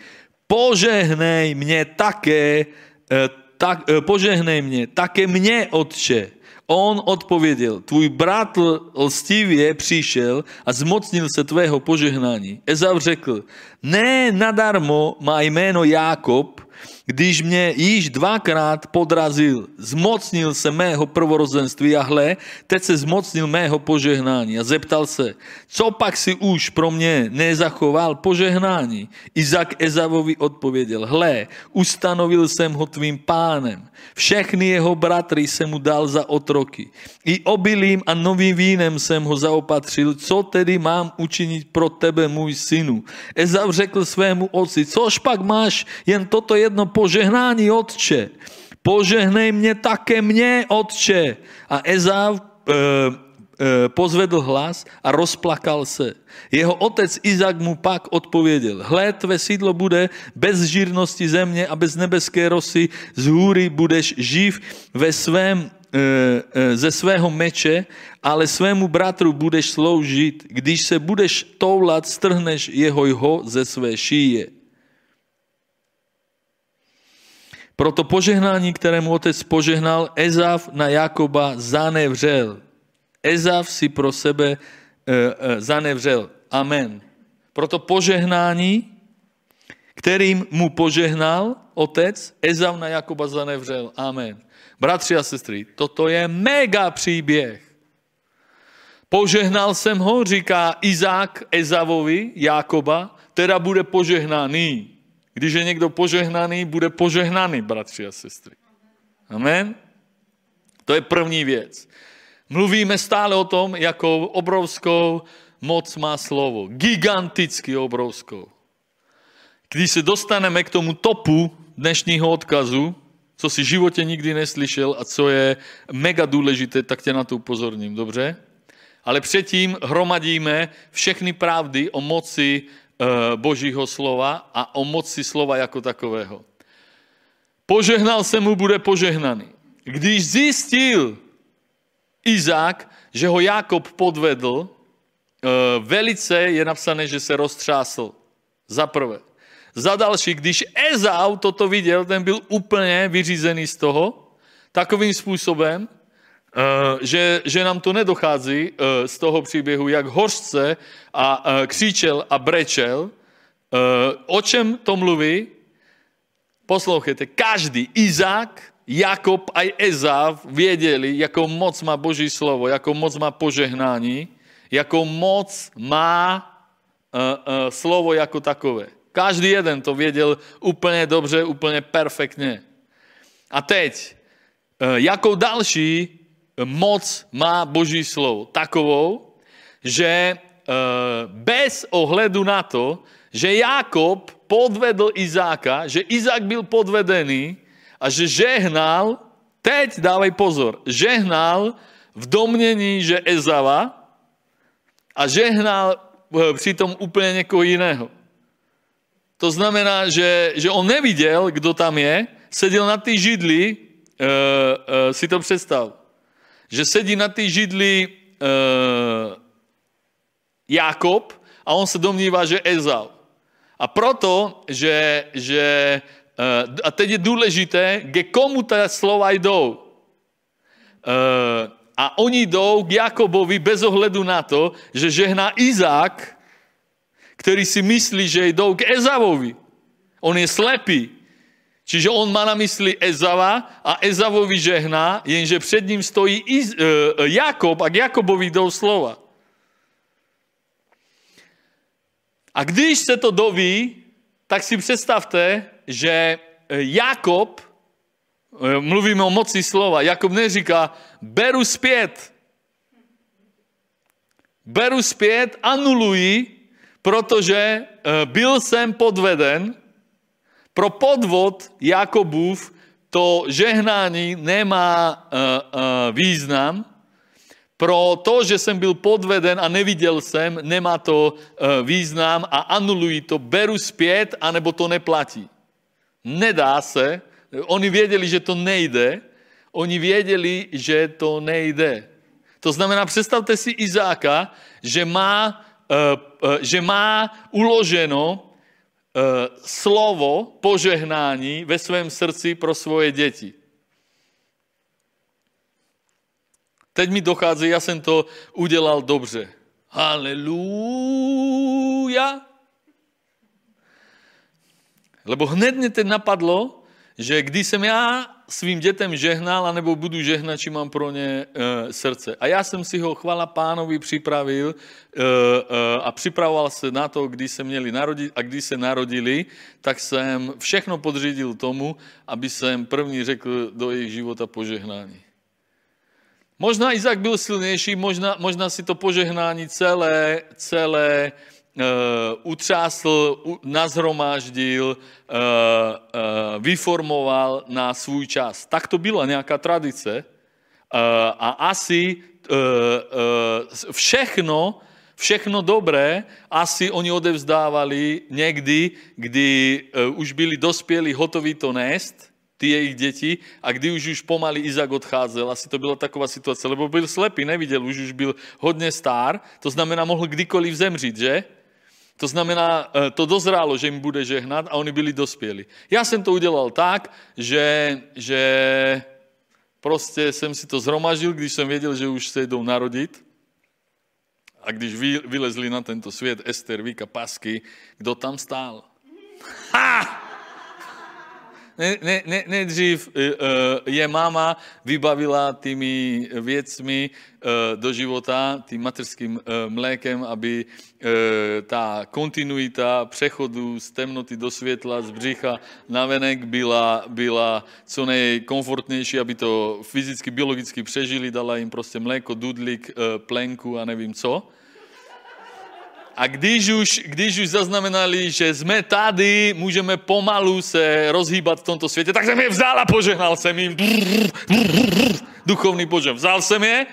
požehnej mě také, eh, tak, eh, požehnej mě, také mě, otče. On odpověděl, tvůj brat lstivě přišel a zmocnil se tvého požehnání. Ezau řekl, ne nadarmo má jméno Jákob, když mě již dvakrát podrazil, zmocnil se mého prvorozenství a hle, teď se zmocnil mého požehnání a zeptal se, co pak si už pro mě nezachoval požehnání? Izak Ezavovi odpověděl, hle, ustanovil jsem ho tvým pánem, všechny jeho bratry jsem mu dal za otroky. I obilím a novým vínem jsem ho zaopatřil, co tedy mám učinit pro tebe, můj synu? Ezav řekl svému otci, což pak máš jen toto jedno požehnání, otče. Požehnej mě také mě, otče. A Ezav e, e, pozvedl hlas a rozplakal se. Jeho otec Izak mu pak odpověděl, hle, tvé sídlo bude bez žírnosti země a bez nebeské rosy, z hůry budeš živ ve svém e, ze svého meče, ale svému bratru budeš sloužit. Když se budeš toulat, strhneš jeho jeho ze své šíje. Proto požehnání, kterému otec požehnal, Ezav na Jakoba zanevřel. Ezav si pro sebe e, e, zanevřel. Amen. Proto požehnání, kterým mu požehnal otec, Ezav na Jakoba zanevřel. Amen. Bratři a sestry, toto je mega příběh. Požehnal jsem ho, říká Izák Ezavovi, Jakoba, teda bude požehnaný. Když je někdo požehnaný, bude požehnaný, bratři a sestry. Amen? To je první věc. Mluvíme stále o tom, jakou obrovskou moc má slovo. Giganticky obrovskou. Když se dostaneme k tomu topu dnešního odkazu, co si v životě nikdy neslyšel a co je mega důležité, tak tě na to upozorním, dobře? Ale předtím hromadíme všechny pravdy o moci Božího slova a o moci slova jako takového. Požehnal se mu, bude požehnaný. Když zjistil Izák, že ho Jakob podvedl, eh, velice je napsané, že se roztřásl. Za prvé. Za další, když Ezau toto viděl, ten byl úplně vyřízený z toho, takovým způsobem, Eh, že, že nám to nedochází eh, z toho příběhu, jak hořce a eh, křičel a brečel. O čem to mluví? Poslouchejte, každý, Izák, Jakob a Ezav věděli, jakou moc má Boží slovo, jakou moc má požehnání, jakou moc má slovo jako takové. Každý jeden to věděl úplně dobře, úplně perfektně. A teď, jakou další moc má Boží slovo takovou, že eh, bez ohledu na to, že Jakob podvedl Izáka, že Izák byl podvedený a že žehnal, teď dávej pozor, žehnal v domnění, že Ezava a žehnal eh, přitom úplně někoho jiného. To znamená, že, že on neviděl, kdo tam je, seděl na té židli, uh, uh, si to představ že sedí na té židli uh, Jakob a on se domnívá, že Ezau. A proto, že, že uh, a teď je důležité, ke komu ta slova jdou. Uh, a oni jdou k Jakobovi bez ohledu na to, že žehná Izák, který si myslí, že jdou k Ezavovi. On je slepý. Čiže on má na mysli Ezava a Ezavovi žehná, jenže před ním stojí Iz, uh, Jakob a k Jakobovi jdou slova. A když se to doví, tak si představte, že e, Jakob, e, mluvíme o moci slova, Jakob neříká, beru zpět. Beru zpět, anuluji, protože byl jsem podveden, pro podvod Jakobův to žehnání nemá uh, uh, význam, pro to, že jsem byl podveden a neviděl jsem, nemá to uh, význam a anulují to, beru zpět, anebo to neplatí. Nedá se. Oni věděli, že to nejde. Oni věděli, že to nejde. To znamená, představte si Izáka, že má, že má uloženo slovo požehnání ve svém srdci pro svoje děti. Teď mi dochází, já jsem to udělal dobře. Haleluja. Lebo hned mě teď napadlo, že když jsem já svým dětem žehnal, anebo budu žehnat, či mám pro ně e, srdce. A já jsem si ho, chvala pánovi, připravil e, e, a připravoval se na to, kdy se měli narodit a když se narodili, tak jsem všechno podřídil tomu, aby jsem první řekl do jejich života požehnání. Možná Izak byl silnější, možná, možná si to požehnání celé, celé utřásl, nazhromáždil, uh, uh, vyformoval na svůj čas. Tak to byla nějaká tradice a asi všechno, všechno dobré asi oni odevzdávali někdy, kdy už byli dospělí, hotoví to nést, ty jejich děti a kdy už už pomaly Izak odcházel, asi to byla taková situace, lebo byl slepý, neviděl, už už byl hodně star, to znamená, mohl kdykoliv zemřít, že? To znamená, eh, to dozrálo, že jim bude žehnat a oni byli dospělí. Já jsem to udělal tak, že, že prostě jsem si to zhromažil, když jsem věděl, že už se jdou narodit. A když vylezli na tento svět Ester, Vika, Pasky, kdo tam stál? Ha! Ne, ne, ne, nejdřív eh, eh, je máma vybavila tými věcmi eh, do života, tím materským mlékem, aby ta kontinuita přechodu z temnoty do světla, z břicha na venek byla, byla co nejkomfortnější, aby to fyzicky, biologicky přežili, dala jim prostě mléko, dudlik, plenku a nevím co. A když už, když už zaznamenali, že jsme tady, můžeme pomalu se rozhýbat v tomto světě, tak jsem je vzal a požehnal jsem jim. Duchovný bože. Vzal jsem je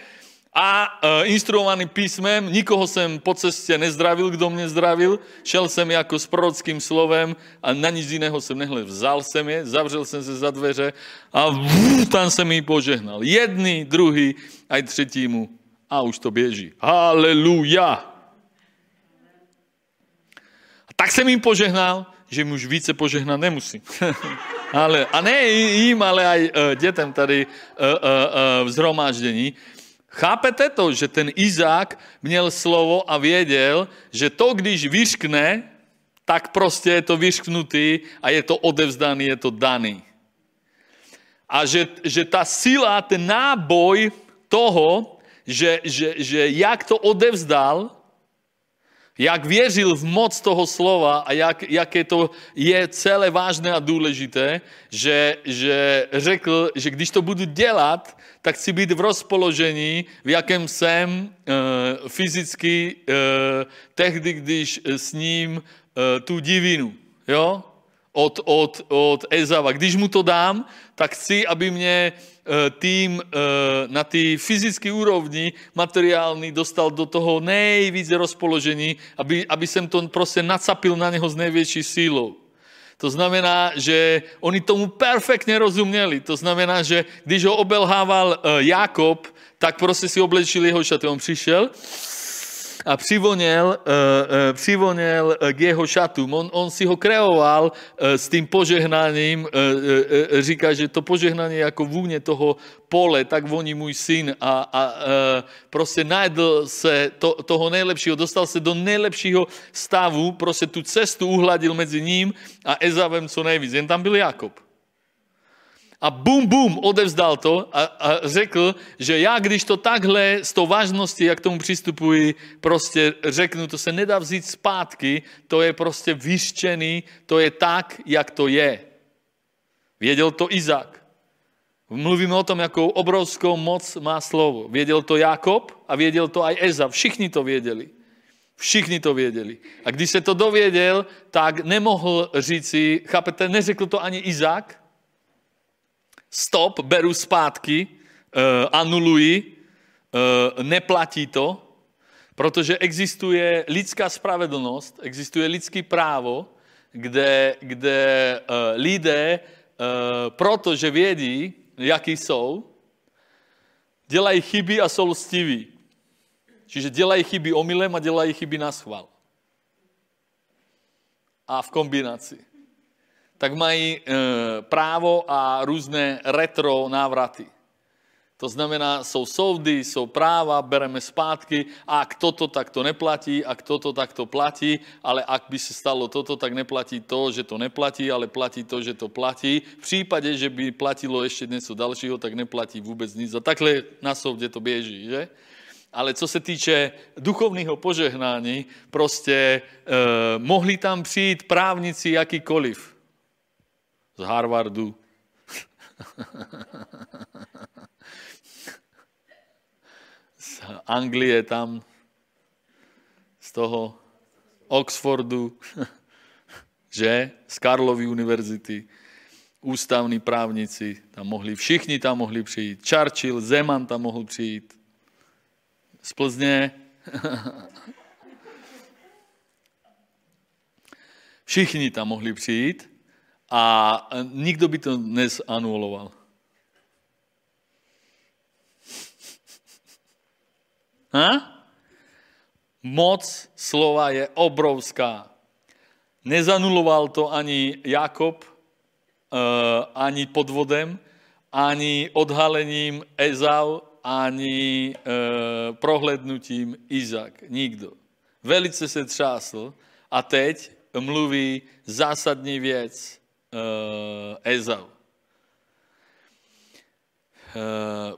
a uh, instruovaný písmem, nikoho jsem po cestě nezdravil, kdo mě zdravil, šel jsem jako s prorockým slovem a na nic jiného jsem nehle. Vzal jsem je, zavřel jsem se za dveře a tam jsem jí požehnal. Jedný, druhý a třetímu. A už to běží. Haleluja! Tak jsem jim požehnal, že jim už více požehnat nemusím. ale, a ne jim, ale aj uh, dětem tady uh, uh, v zhromáždění. Chápete to, že ten Izák měl slovo a věděl, že to, když vyškne, tak prostě je to vyšknutý a je to odevzdaný, je to daný. A že, že ta síla, ten náboj toho, že, že, že jak to odevzdal, jak věřil v moc toho slova a jak, jaké to je celé vážné a důležité, že, že řekl, že když to budu dělat, tak chci být v rozpoložení, v jakém jsem uh, fyzicky uh, tehdy, když s ním uh, tu divinu. Jo? od, od, od Ezava. Když mu to dám, tak chci, aby mě tým eh, na té fyzické úrovni materiální dostal do toho nejvíce rozpoložení, aby, aby jsem to prostě nacapil na něho s největší sílou. To znamená, že oni tomu perfektně rozuměli. To znamená, že když ho obelhával eh, Jakob, tak prostě si oblečili jeho šaty. On přišel, a přivoněl, uh, uh, přivoněl k jeho šatům. On, on si ho kreoval s tím požehnáním. Říká, že to požehnání jako vůně toho pole, tak voní můj syn a, a prostě najedl se to, toho nejlepšího, dostal se do nejlepšího stavu, prostě tu cestu uhladil mezi ním a Ezavem co nejvíc. Jen tam byl Jakob a bum, bum, odevzdal to a, a řekl, že já, když to takhle s tou vážností, jak tomu přistupuji, prostě řeknu, to se nedá vzít zpátky, to je prostě vyštěný, to je tak, jak to je. Věděl to Izak. Mluvíme o tom, jakou obrovskou moc má slovo. Věděl to Jakob a věděl to i Eza. Všichni to věděli. Všichni to věděli. A když se to dověděl, tak nemohl říci, chápete, neřekl to ani Izak, stop, beru zpátky, uh, anuluji, uh, neplatí to, protože existuje lidská spravedlnost, existuje lidský právo, kde, kde uh, lidé, protože vědí, jaký jsou, dělají chyby a jsou lstiví. Čiže dělají chyby omylem a dělají chyby na schvál. A v kombinaci. Tak mají e, právo a různé retro návraty. To znamená, jsou soudy, jsou práva, bereme zpátky a tak to neplatí, ak toto tak to platí, ale ak by se stalo toto, tak neplatí to, že to neplatí, ale platí to, že to platí. V případě, že by platilo ještě něco dalšího, tak neplatí vůbec nic. A takhle na soudě to běží, že? Ale co se týče duchovního požehnání, prostě eh, mohli tam přijít právníci jakýkoliv. Z Harvardu. z Anglie tam, z toho Oxfordu, že? Z Karlovy univerzity, ústavní právníci tam mohli, všichni tam mohli přijít. Churchill, Zeman tam mohl přijít z Plzně. Všichni tam mohli přijít a nikdo by to dnes anuloval. Ha? Moc slova je obrovská. Nezanuloval to ani Jakob, uh, ani podvodem, ani odhalením Ezau, ani e, prohlednutím Izak. Nikdo. Velice se třásl a teď mluví zásadní věc Ezau. E,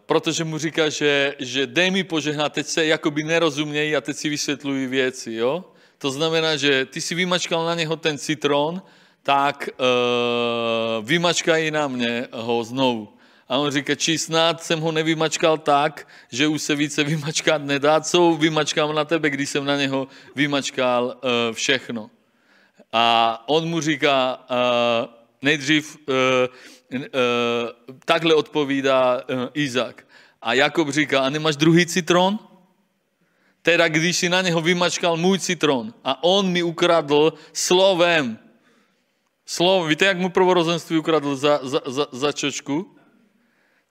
protože mu říká, že, že dej mi požehnat, teď se jakoby nerozumějí a teď si vysvětlují věci. Jo? To znamená, že ty si vymačkal na něho ten citron, tak e, vymačkají na mě ho znovu. A on říká, či snad jsem ho nevymačkal tak, že už se více vymačkat nedá, co vymačkám na tebe, když jsem na něho vymačkal uh, všechno. A on mu říká, uh, nejdřív uh, uh, takhle odpovídá uh, Izak. A Jakob říká, a nemáš druhý citron? Teda když si na něho vymačkal můj citron a on mi ukradl slovem, slovem, víte, jak mu prvorozenství ukradl za, za, za, za čočku?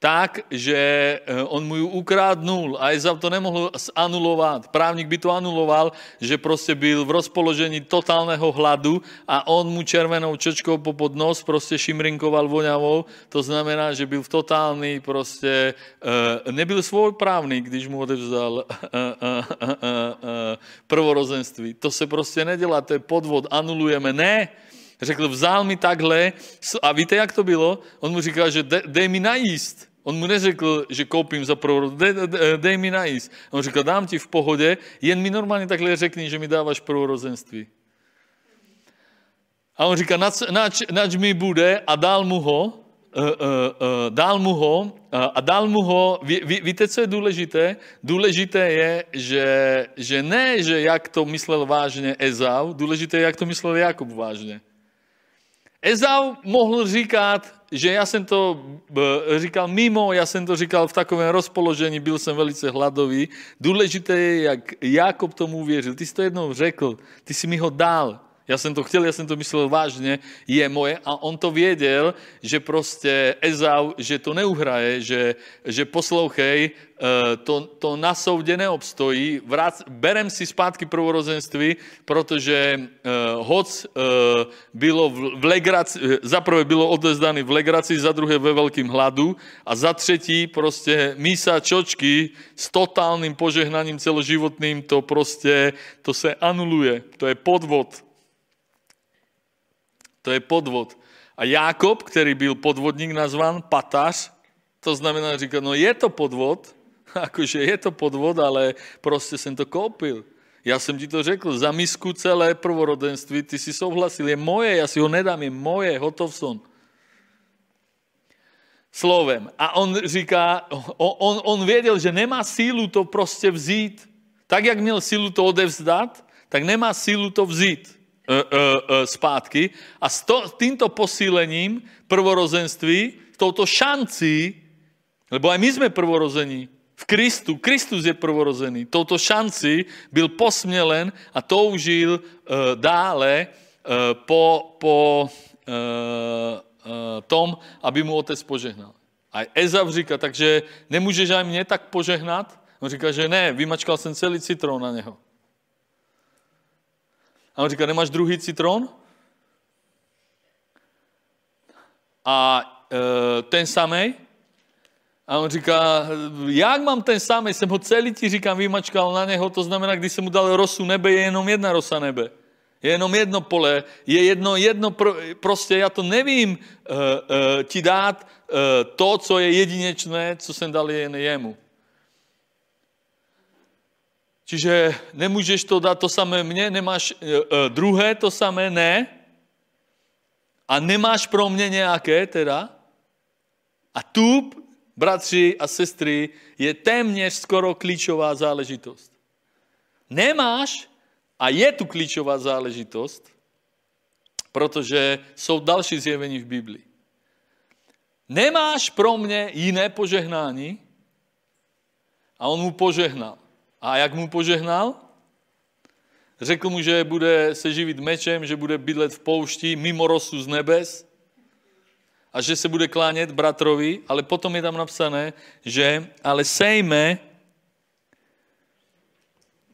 Tak, že eh, on mu ji ukradnul a Ezau to nemohl anulovat. Právník by to anuloval, že prostě byl v rozpoložení totálneho hladu a on mu červenou čočkou popod nos prostě šimrinkoval voňavou. To znamená, že byl v totální prostě, eh, nebyl právník, když mu odevzdal eh, prvorozenství. To se prostě nedělá, to je podvod, anulujeme. Ne, Řekl, vzal mi takhle a víte, jak to bylo? On mu říkal, že de, dej mi najíst. On mu neřekl, že koupím za prvorod, dej, dej, dej mi najíst. On říkal, dám ti v pohodě, jen mi normálně takhle řekni, že mi dáváš prvorozenství. A on říká, nač, nač, nač mi bude a dal mu ho, uh, uh, uh, dal mu ho a dal mu ho, ví, ví, víte, co je důležité? Důležité je, že, že ne, že jak to myslel vážně Ezau, důležité je, jak to myslel Jakub vážně. Ezau mohl říkat, že já jsem to říkal mimo, já jsem to říkal v takovém rozpoložení, byl jsem velice hladový. Důležité je, jak Jakob tomu uvěřil. Ty jsi to jednou řekl, ty jsi mi ho dal. Já jsem to chtěl, já jsem to myslel vážně, je moje. A on to věděl, že prostě Ezau, že to neuhraje, že, že poslouchej, eh, to, to na soudě neobstojí, Vrát, berem si zpátky prvorozenství, protože uh, hoc uh, bylo v, v legraci, za prvé bylo odezdaný v legraci, za druhé ve velkým hladu a za třetí prostě mísa čočky s totálním požehnaním celoživotným, to prostě, to se anuluje, to je podvod. To je podvod. A Jákob, který byl podvodník nazvan, patař, to znamená, říká, no je to podvod, jakože je to podvod, ale prostě jsem to koupil. Já jsem ti to řekl, za misku celé prvorodenství, ty si souhlasil, je moje, já si ho nedám, je moje, hotov som. Slovem. A on říká, on, on věděl, že nemá sílu to prostě vzít. Tak, jak měl sílu to odevzdat, tak nemá sílu to vzít. E, e, e, zpátky a s to, týmto posílením prvorozenství touto šanci, lebo aj my sme prvorození v Kristu, Kristus je prvorozený, touto šanci byl posmělen a toužil dále po, po tom, aby mu otec požehnal. A Ezav říká, takže nemůžeš aj mě tak požehnat? On říká, že ne, vymačkal jsem celý citrón na něho. A on říká, nemáš druhý citrón? A e, ten samej? A on říká, jak mám ten samý, jsem ho celý ti říkám, vymačkal na něho, to znamená, když jsem mu dal rosu nebe, je jenom jedna rosa nebe. Je jenom jedno pole, je jedno, jedno pro, prostě já to nevím uh, uh, ti dát uh, to, co je jedinečné, co jsem dal jen jemu. Čiže nemůžeš to dát to samé mně, nemáš uh, uh, druhé to samé, ne. A nemáš pro mě nějaké teda. A tu, bratři a sestry, je téměř skoro klíčová záležitost. Nemáš a je tu klíčová záležitost, protože jsou další zjevení v Biblii. Nemáš pro mě jiné požehnání? A on mu požehnal. A jak mu požehnal? Řekl mu, že bude se živit mečem, že bude bydlet v poušti mimo rosu z nebes a že se bude klánět bratrovi, ale potom je tam napsané, že ale sejme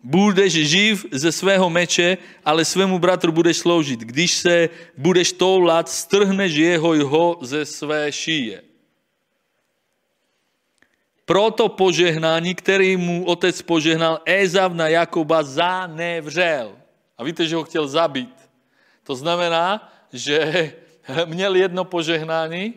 budeš živ ze svého meče, ale svému bratru budeš sloužit. Když se budeš toulat, strhneš jeho jeho ze své šíje. Proto požehnání, který mu otec požehnal, Ezav na Jakoba zanevřel. A víte, že ho chtěl zabít. To znamená, že měl jedno požehnání,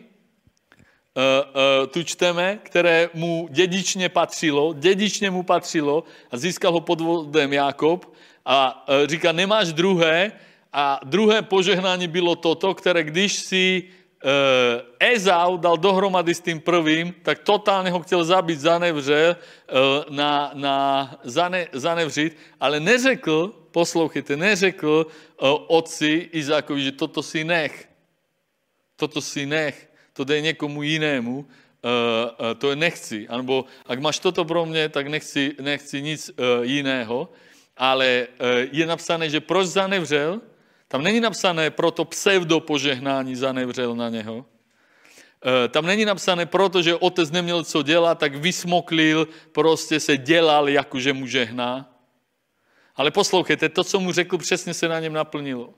Eh, eh, tu čteme, které mu dědičně patřilo, dědičně mu patřilo a získal ho podvodem Jakob a eh, říká, nemáš druhé a druhé požehnání bylo toto, které když si Ezau dal dohromady s tím prvým, tak totálně ho chtěl zabít, zanevřel, na, na, zane, zanevřít, ale neřekl, poslouchejte, neřekl otci Izákovi, že toto si nech. Toto si nech to dej někomu jinému, to nechci. Anebo ak máš toto pro mě, tak nechci, nechci nic jiného. Ale je napsané, že proč zanevřel? Tam není napsané, proto pseudo požehnání zanevřel na něho. Tam není napsané, protože otec neměl co dělat, tak vysmoklil, prostě se dělal, jakože mu žehná. Ale poslouchejte, to, co mu řekl, přesně se na něm naplnilo.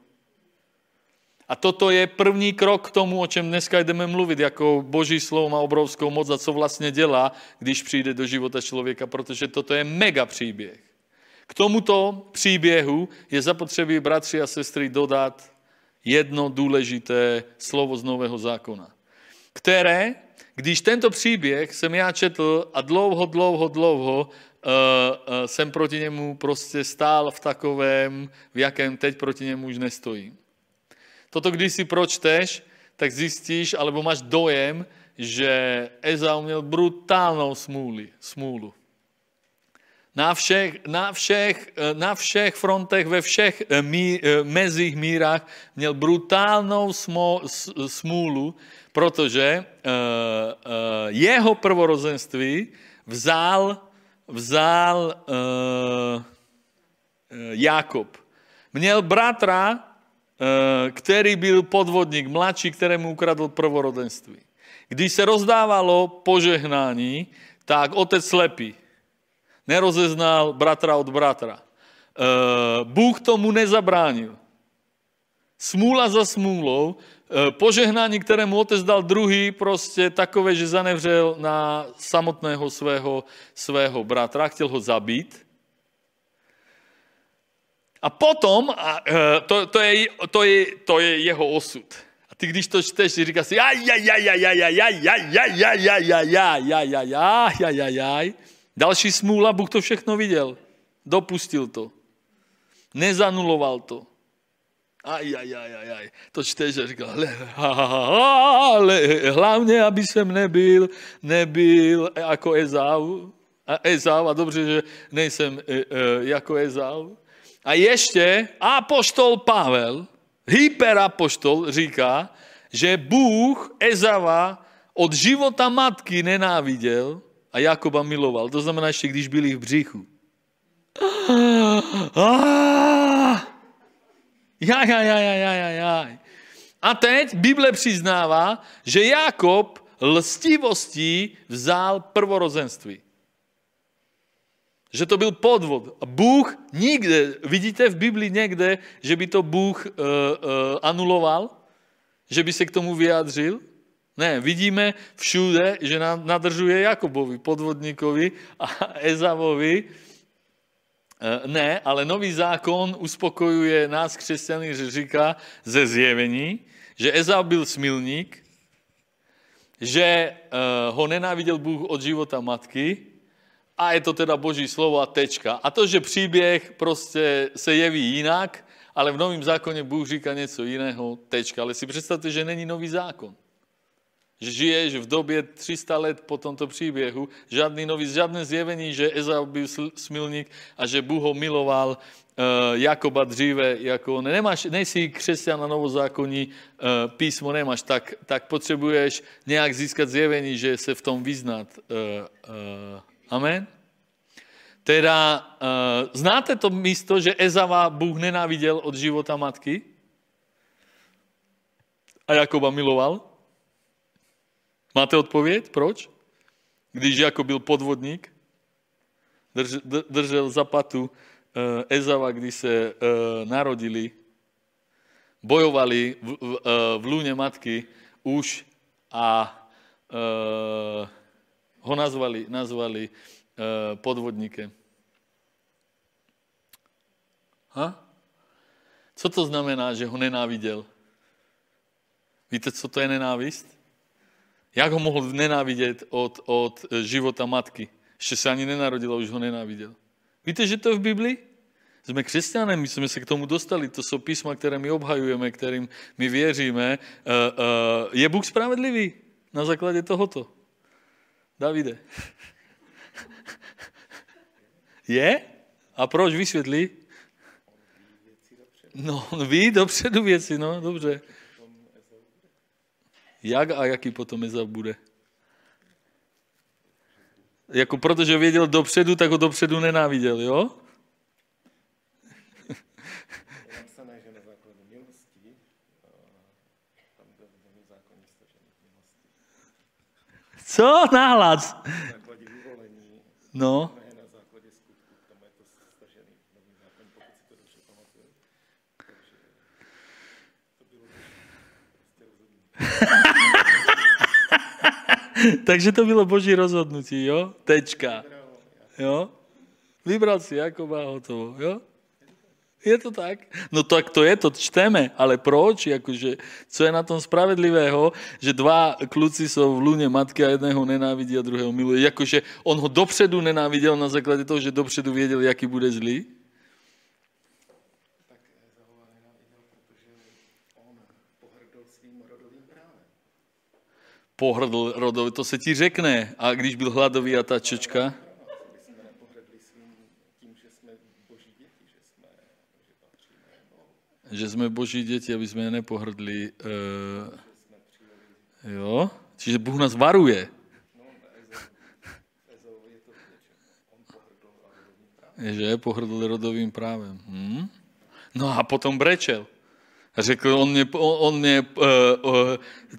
A toto je první krok k tomu, o čem dneska jdeme mluvit, jako boží slovo má obrovskou moc a co vlastně dělá, když přijde do života člověka, protože toto je mega příběh. K tomuto příběhu je zapotřebí bratři a sestry dodat jedno důležité slovo z Nového zákona, které, když tento příběh jsem já četl a dlouho, dlouho, dlouho uh, uh, jsem proti němu prostě stál v takovém, v jakém teď proti němu už nestojím. Toto, když si pročteš, tak zjistíš, alebo máš dojem, že Ezau měl brutálnou smůli, smůlu. Na všech, na, všech, na všech frontech, ve všech eh, mí, eh, mezích mírách měl brutálnou smo, smůlu, protože jeho prvorozenství vzal, vzal Jakob. Měl bratra, Eh, který byl podvodník, mladší, kterému ukradl prvorodenství. Když se rozdávalo požehnání, tak otec slepý nerozeznal bratra od bratra. Eh, Bůh tomu nezabránil. Smůla za smůlou, eh, požehnání, kterému otec dal druhý, prostě takové, že zanevřel na samotného svého, svého bratra, chtěl ho zabít. A potom, a, to, to, je, to, je, to je jeho osud. A ty, když to čteš, říkáš si, aj, aj, aj, aj, aj, aj, aj, aj, aj, aj, aj, aj, aj, aj, aj, aj, aj, aj. Další smůla, Bůh to všechno viděl. Dopustil to. Nezanuloval to. Aj, aj, aj, aj, aj. To čteš a říká, ale, ale hlavně, aby jsem nebyl, nebyl jako Ezau. A Ezau, a dobře, že nejsem e, e, jako Ezau. A ještě apoštol Pavel, hyperapoštol, říká, že Bůh Ezava od života matky nenáviděl a Jakoba miloval. To znamená ještě, když byli v břichu. Ja, ja, ja, ja, ja, ja, ja. A teď Bible přiznává, že Jakob lstivostí vzal prvorozenství. Že to byl podvod. Bůh nikde, vidíte v Biblii někde, že by to Bůh uh, uh, anuloval? Že by se k tomu vyjádřil? Ne, vidíme všude, že nadržuje Jakobovi, podvodníkovi a Ezavovi. E, ne, ale nový zákon uspokojuje nás křesťany, že říká ze zjevení, že Ezav byl smilník, že e, ho nenáviděl Bůh od života matky a je to teda boží slovo a tečka. A to, že příběh prostě se jeví jinak, ale v novém zákoně Bůh říká něco jiného, tečka. Ale si představte, že není nový zákon že žiješ v době 300 let po tomto příběhu, žádný nový, žádné zjevení, že Ezau byl smilník a že Bůh ho miloval uh, Jakoba dříve, jako nemáš, nejsi křesťan na novozákonní uh, písmo nemáš, tak, tak potřebuješ nějak získat zjevení, že se v tom vyznat. Uh, uh, amen? Teda, uh, znáte to místo, že Ezava Bůh nenáviděl od života matky? A Jakoba miloval? Máte odpověď? Proč? Když jako byl podvodník, drž, držel zapatu uh, Ezava, když se uh, narodili, bojovali v, v, uh, v lůně matky už a uh, ho nazvali, nazvali uh, podvodníkem. Ha? Co to znamená, že ho nenáviděl? Víte, co to je nenávist? Jak ho mohl nenávidět od, od života matky? Ještě se ani nenarodila, už ho nenáviděl. Víte, že to je v Biblii? Jsme křesťané, my jsme se k tomu dostali, to jsou písma, které my obhajujeme, kterým my věříme. Eh, eh, je Bůh spravedlivý na základě tohoto? Davide. Je? A proč vysvětlí? No, ví dopředu věci, no, dobře. Jak a jaký potom Ezav bude? Jako protože věděl dopředu, tak ho dopředu nenáviděl, jo? Co? Náhlas? No. Takže to bylo boží rozhodnutí, jo? Tečka. Jo? Vybral si Jakoba a hotovo, jo? Je to tak? No tak to je, to čteme, ale proč? Jakože, co je na tom spravedlivého, že dva kluci jsou v lůně matky a jedného nenávidí a druhého miluje. Jakože on ho dopředu nenáviděl na základě toho, že dopředu věděl, jaký bude zlý? Pohrdl rodovi, to se ti řekne. A když byl hladový a ta čočka? Že jsme boží děti, aby jsme je nepohrdli. Uh, jo? Čiže Bůh nás varuje. Že pohrdl rodovým právem. Hm? No a potom brečel. Řekl, on mě, on mě uh, uh,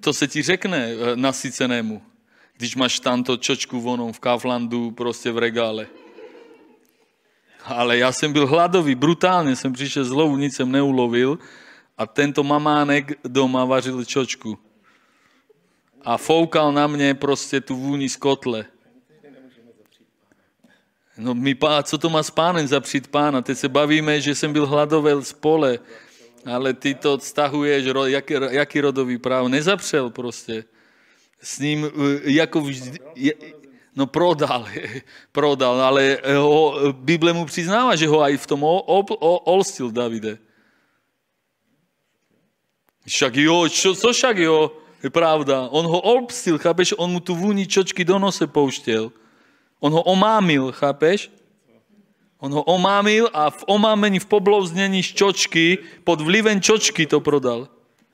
to se ti řekne uh, nasycenému, když máš tamto čočku vonou v Kauflandu, prostě v regále. Ale já jsem byl hladový, brutálně jsem přišel z lovu, nic jsem neulovil a tento mamánek doma vařil čočku. A foukal na mě prostě tu vůni z kotle. No mi pá, co to má s pánem zapřít pána? Teď se bavíme, že jsem byl hladovel z pole ale ty to odstahuješ, jaký, jaký rodový právo, nezapřel prostě. S ním e, jako vždy, no prodal, prodal, ale ho, Bible mu přiznává, že ho i v tom olstil Davide. Však jo, čo, co však jo, je pravda. On ho olstil, chápeš, on mu tu vůni čočky do nose pouštěl. On ho omámil, chápeš? On ho omámil a v omámení, v poblouznění čočky, pod vlivem čočky to prodal.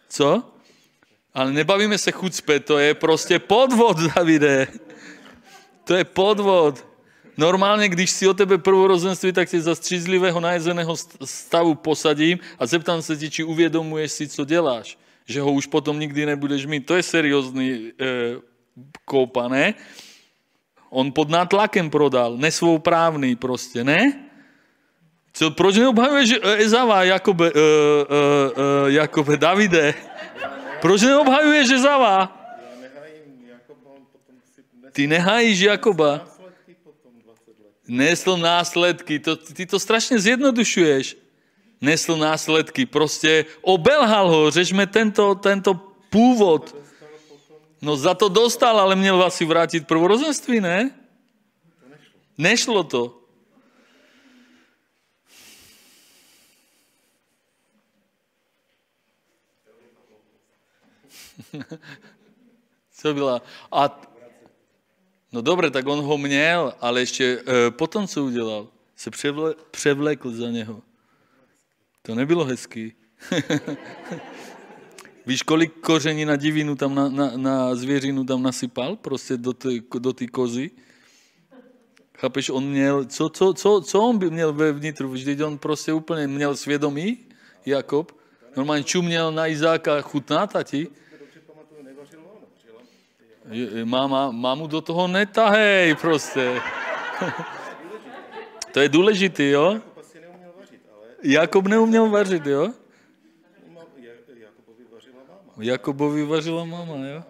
Co? Ale nebavíme se chucpe, to je prostě podvod, Davide. To je podvod. Normálně, když si o tebe prvorozenství, tak tě za střízlivého najezeného stavu posadím a zeptám se ti, či uvědomuješ si, co děláš. Že ho už potom nikdy nebudeš mít. To je seriózní e, koupa, ne? On pod nátlakem prodal, nesvouprávný prostě, ne? Co, proč neobhajuješ Ezava, Jakobe, uh, uh, uh, Jakobe, Davide? Proč neobhajuješ Ezava? Ty nehajíš Jakoba. Nesl následky, to, ty to strašně zjednodušuješ. Nesl následky, prostě obelhal ho, řešme tento, tento původ. No za to dostal, ale měl vás si vrátit prvorozenství, ne? Nešlo to. Co byla? A, no dobře, tak on ho měl, ale ještě e, potom co udělal? Se převle, převlekl za něho. To nebylo hezký. Víš, kolik koření na divinu tam, na, na, na zvěřinu tam nasypal? Prostě do té do kozy? Chápeš, on měl, co, co, co, co on by měl ve vnitru? Vždyť on prostě úplně měl svědomí, Jakob. Normálně čuměl na Izáka, chutná tati. Máma, mámu do toho netahej prostě. to je důležitý, jo? Jakob neuměl vařit, jo? Jakobovi vařila máma, jo?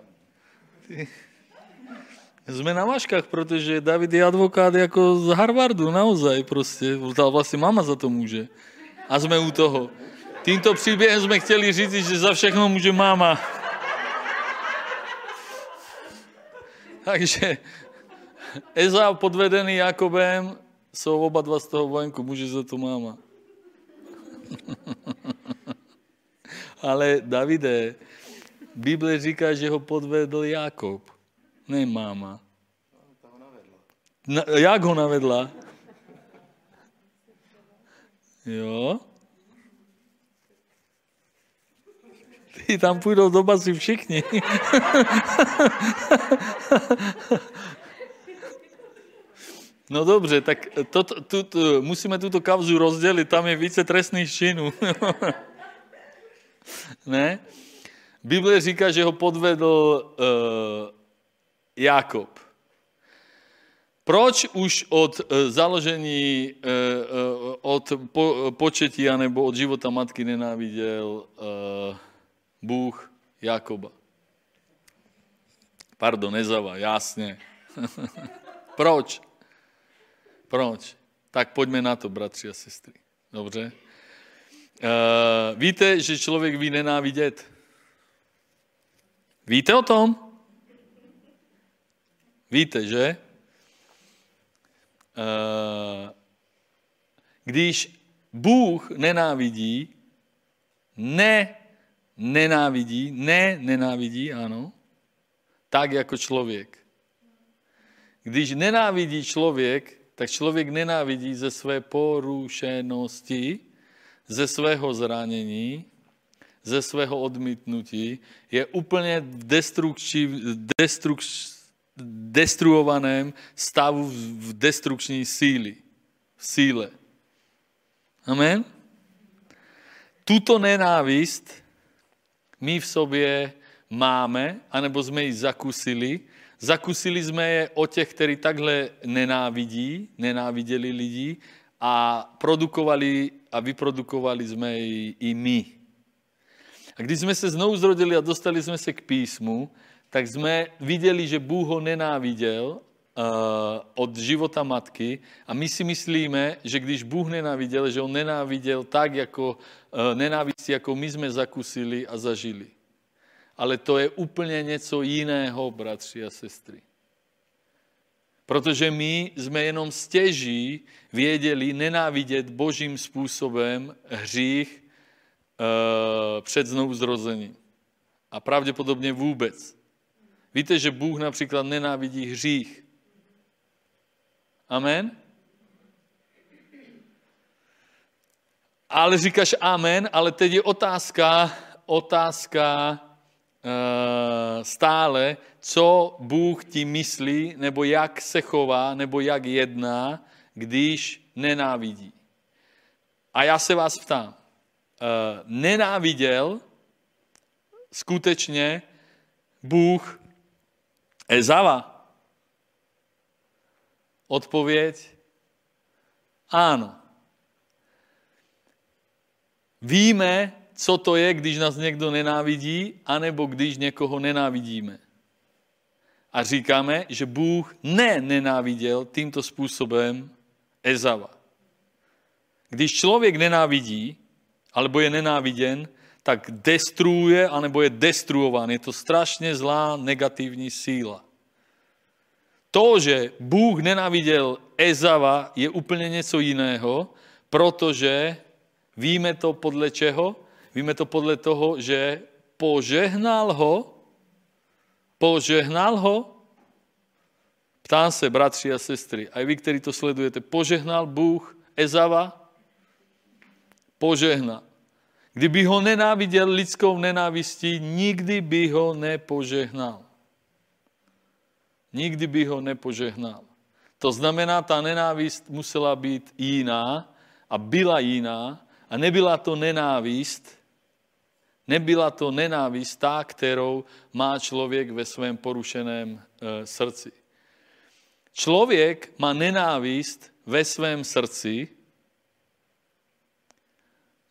Ty. Jsme na váškách, protože David je advokát jako z Harvardu, naozaj prostě. Vlastně máma za to může. A jsme u toho. Tímto příběhem jsme chtěli říct, že za všechno může máma. Takže Ezau podvedený Jakobem jsou oba dva z toho vojenku, může za to máma. Ale Davide, Bible říká, že ho podvedl Jakob, ne máma. Na, jak ho navedla? Jo? Ty tam půjdou do basy všichni. No dobře, tak to, to, to, musíme tuto kauzu rozdělit, tam je více trestných činů. ne? Bible říká, že ho podvedl uh, Jakob. Proč už od uh, založení, uh, uh, od po, početí nebo od života matky nenáviděl uh, Bůh Jakoba? Pardon, Nezava, jasně. Proč? Proč? Tak pojďme na to, bratři a sestry. Dobře? Uh, víte, že člověk ví nenávidět? Víte o tom? Víte, že? Uh, když Bůh nenávidí, ne nenávidí, ne nenávidí, ano, tak jako člověk. Když nenávidí člověk, tak člověk nenávidí ze své porušenosti, ze svého zranění, ze svého odmítnutí, je úplně v destruk, destruovaném stavu v destrukční síly, v síle. Amen? Tuto nenávist my v sobě máme, anebo jsme ji zakusili. Zakusili jsme je o těch, kteří takhle nenávidí, nenáviděli lidi a produkovali a vyprodukovali jsme ji i my. A když jsme se znovu zrodili a dostali jsme se k písmu, tak jsme viděli, že Bůh ho nenáviděl uh, od života matky a my si myslíme, že když Bůh nenáviděl, že on nenáviděl tak, jako uh, nenávistí, jako my jsme zakusili a zažili. Ale to je úplně něco jiného, bratři a sestry. Protože my jsme jenom stěží věděli nenávidět božím způsobem hřích uh, před znovu zrozením. A pravděpodobně vůbec. Víte, že Bůh například nenávidí hřích. Amen? Ale říkáš amen, ale teď je otázka, otázka, stále, co Bůh ti myslí, nebo jak se chová, nebo jak jedná, když nenávidí. A já se vás ptám, uh, nenáviděl skutečně Bůh Ezava? Odpověď ano. Víme, co to je, když nás někdo nenávidí, anebo když někoho nenávidíme. A říkáme, že Bůh ne nenáviděl tímto způsobem Ezava. Když člověk nenávidí, alebo je nenáviděn, tak destruuje, anebo je destruován. Je to strašně zlá negativní síla. To, že Bůh nenáviděl Ezava, je úplně něco jiného, protože víme to podle čeho? Víme to podle toho, že požehnal ho, požehnal ho, ptám se, bratři a sestry, a vy, kteří to sledujete, požehnal Bůh Ezava? požehnal. Kdyby ho nenáviděl lidskou nenávistí, nikdy by ho nepožehnal. Nikdy by ho nepožehnal. To znamená, ta nenávist musela být jiná a byla jiná a nebyla to nenávist, nebyla to nenávist ta, kterou má člověk ve svém porušeném e, srdci. Člověk má nenávist ve svém srdci,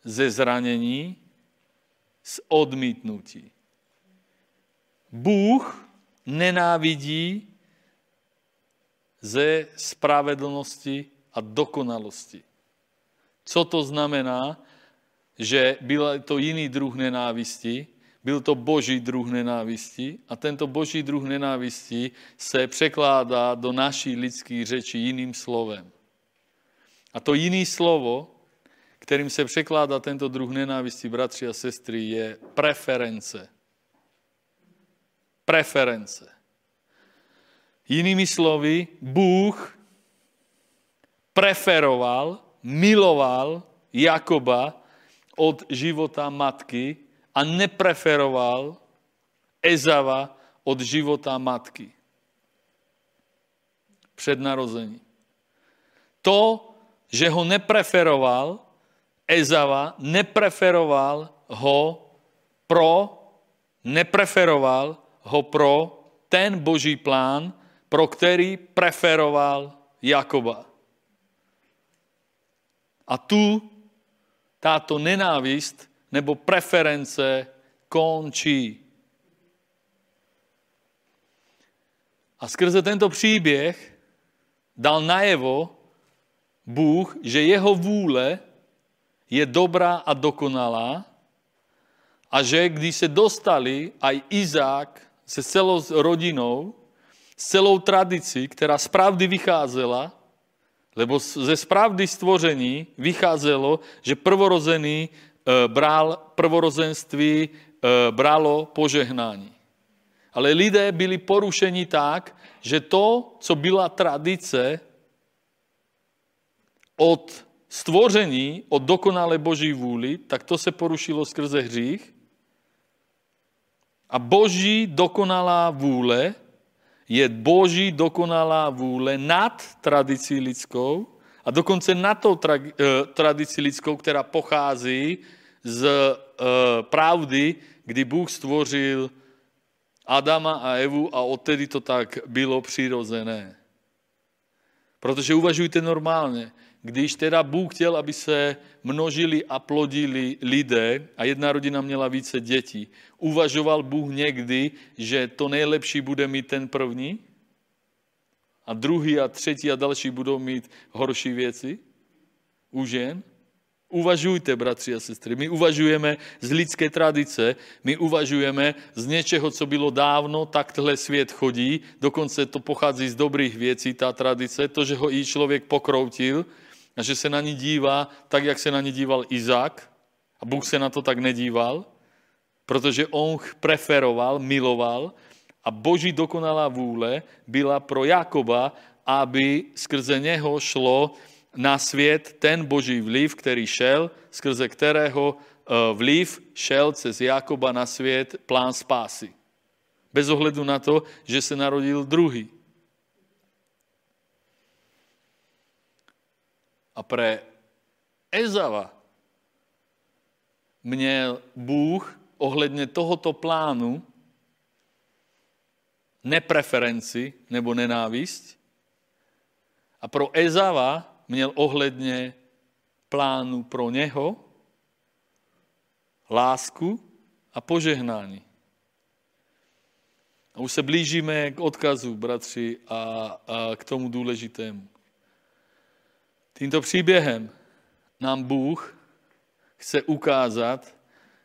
ze zranění, z odmítnutí. Bůh nenávidí ze spravedlnosti a dokonalosti. Co to znamená? Že byl to jiný druh nenávisti, byl to boží druh nenávisti a tento boží druh nenávisti se překládá do naší lidské řeči jiným slovem. A to jiný slovo kterým se překládá tento druh nenávisti, bratři a sestry, je preference. Preference. Jinými slovy, Bůh preferoval, miloval Jakoba od života matky a nepreferoval Ezava od života matky. Před narozením. To, že ho nepreferoval, Ezava nepreferoval ho pro, nepreferoval ho pro ten boží plán, pro který preferoval Jakoba. A tu táto nenávist nebo preference končí. A skrze tento příběh dal najevo Bůh, že jeho vůle je dobrá a dokonalá a že když se dostali aj Izák se celou rodinou, s celou tradicí, která z pravdy vycházela, lebo ze správdy stvoření vycházelo, že prvorozený e, bral prvorozenství, e, bralo požehnání. Ale lidé byli porušeni tak, že to, co byla tradice od stvoření o dokonalé boží vůli, tak to se porušilo skrze hřích. A boží dokonalá vůle je boží dokonalá vůle nad tradicí lidskou a dokonce nad tou tra- eh, tradicí lidskou, která pochází z uh, pravdy, kdy Bůh stvořil Adama a Evu a odtedy to tak bylo přirozené. Protože uvažujte normálně když teda Bůh chtěl, aby se množili a plodili lidé a jedna rodina měla více dětí, uvažoval Bůh někdy, že to nejlepší bude mít ten první a druhý a třetí a další budou mít horší věci u žen? Uvažujte, bratři a sestry. My uvažujeme z lidské tradice, my uvažujeme z něčeho, co bylo dávno, takhle svět chodí, dokonce to pochází z dobrých věcí, ta tradice, to, že ho i člověk pokroutil, a že se na ní dívá tak, jak se na ní díval Izák. A Bůh se na to tak nedíval, protože on preferoval, miloval a boží dokonalá vůle byla pro Jakoba, aby skrze něho šlo na svět ten boží vliv, který šel, skrze kterého vliv šel cez Jakoba na svět plán spásy. Bez ohledu na to, že se narodil druhý. A pre Ezava měl Bůh ohledně tohoto plánu nepreferenci nebo nenávist. A pro Ezava měl ohledně plánu pro něho lásku a požehnání. A už se blížíme k odkazu, bratři, a, a k tomu důležitému. Tímto příběhem nám Bůh chce ukázat,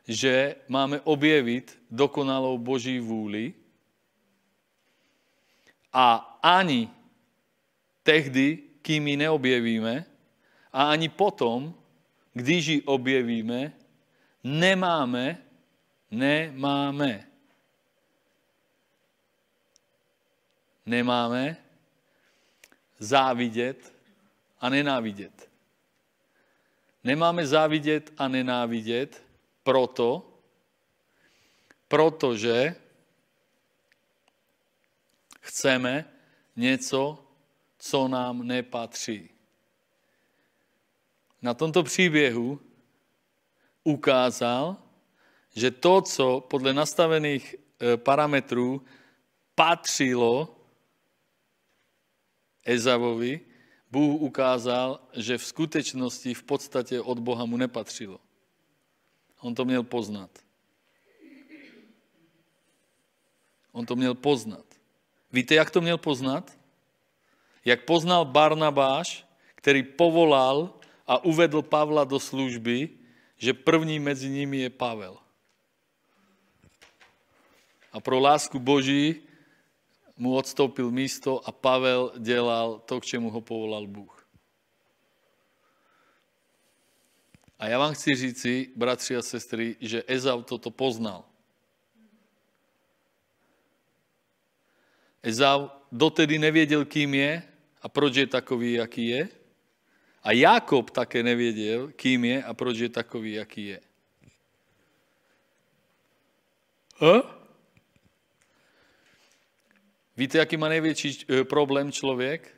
že máme objevit dokonalou Boží vůli a ani tehdy, kým ji neobjevíme, a ani potom, když ji objevíme, nemáme, nemáme, nemáme závidět a nenávidět. Nemáme závidět a nenávidět proto, protože chceme něco, co nám nepatří. Na tomto příběhu ukázal, že to, co podle nastavených e, parametrů patřilo Ezavovi, Bůh ukázal, že v skutečnosti v podstatě od Boha mu nepatřilo. On to měl poznat. On to měl poznat. Víte, jak to měl poznat? Jak poznal Barnabáš, který povolal a uvedl Pavla do služby, že první mezi nimi je Pavel. A pro lásku Boží mu odstoupil místo a Pavel dělal to, k čemu ho povolal Bůh. A já vám chci říci, bratři a sestry, že Ezau toto poznal. Ezau dotedy nevěděl, kým je a proč je takový, jaký je. A Jakob také nevěděl, kým je a proč je takový, jaký je. A? Víte, jaký má největší eh, problém člověk?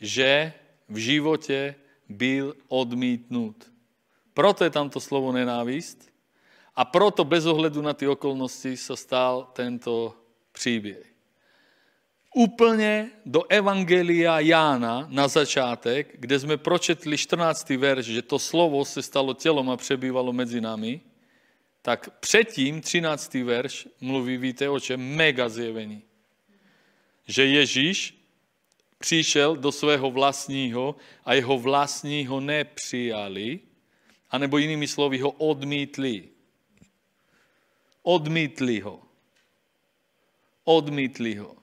Že v životě byl odmítnut. Proto je tam to slovo nenávist a proto bez ohledu na ty okolnosti se stal tento příběh. Úplně do Evangelia Jána na začátek, kde jsme pročetli 14. verš, že to slovo se stalo tělom a přebývalo mezi námi, tak předtím 13. verš mluví, víte o čem? Mega zjevení. Že Ježíš přišel do svého vlastního a jeho vlastního nepřijali, anebo jinými slovy ho odmítli. Odmítli ho. Odmítli ho.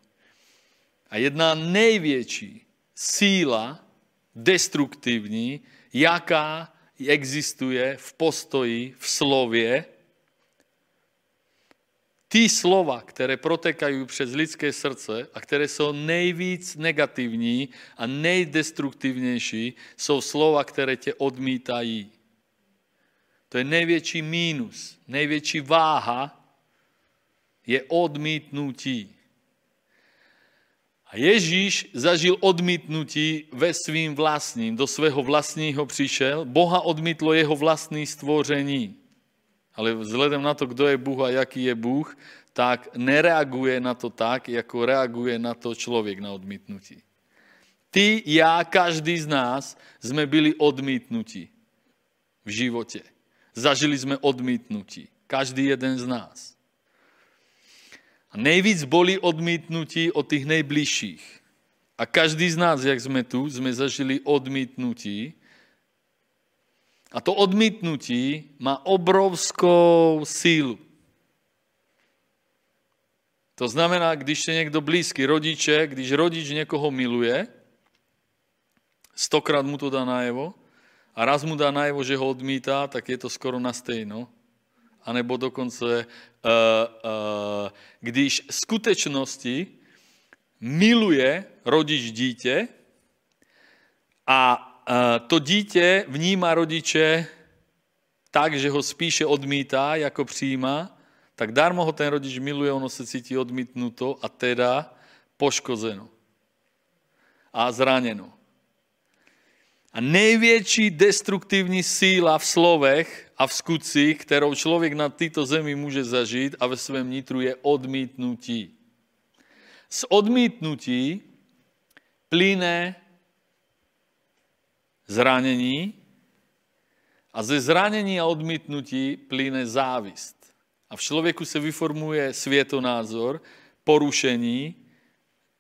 A jedna největší síla destruktivní, jaká existuje v postoji, v slově, ty slova, které protekají přes lidské srdce a které jsou nejvíc negativní a nejdestruktivnější, jsou slova, které tě odmítají. To je největší mínus, největší váha je odmítnutí. A Ježíš zažil odmítnutí ve svým vlastním, do svého vlastního přišel, Boha odmítlo jeho vlastní stvoření ale vzhledem na to, kdo je Bůh a jaký je Bůh, tak nereaguje na to tak, jako reaguje na to člověk na odmítnutí. Ty, já, každý z nás jsme byli odmítnutí v životě. Zažili jsme odmítnutí. Každý jeden z nás. A nejvíc bolí odmítnutí od těch nejbližších. A každý z nás, jak jsme tu, jsme zažili odmítnutí a to odmítnutí má obrovskou sílu. To znamená, když je někdo blízký rodiče, když rodič někoho miluje, stokrát mu to dá najevo, a raz mu dá najevo, že ho odmítá, tak je to skoro na stejno. A nebo dokonce, uh, uh, když v skutečnosti miluje rodič dítě a to dítě vnímá rodiče tak, že ho spíše odmítá, jako přijímá, tak darmo ho ten rodič miluje, ono se cítí odmítnuto a teda poškozeno a zraněno. A největší destruktivní síla v slovech a v skutcích, kterou člověk na této zemi může zažít a ve svém nitru je odmítnutí. Z odmítnutí plyne zranění a ze zranění a odmítnutí plyne závist. A v člověku se vyformuje světonázor, porušení,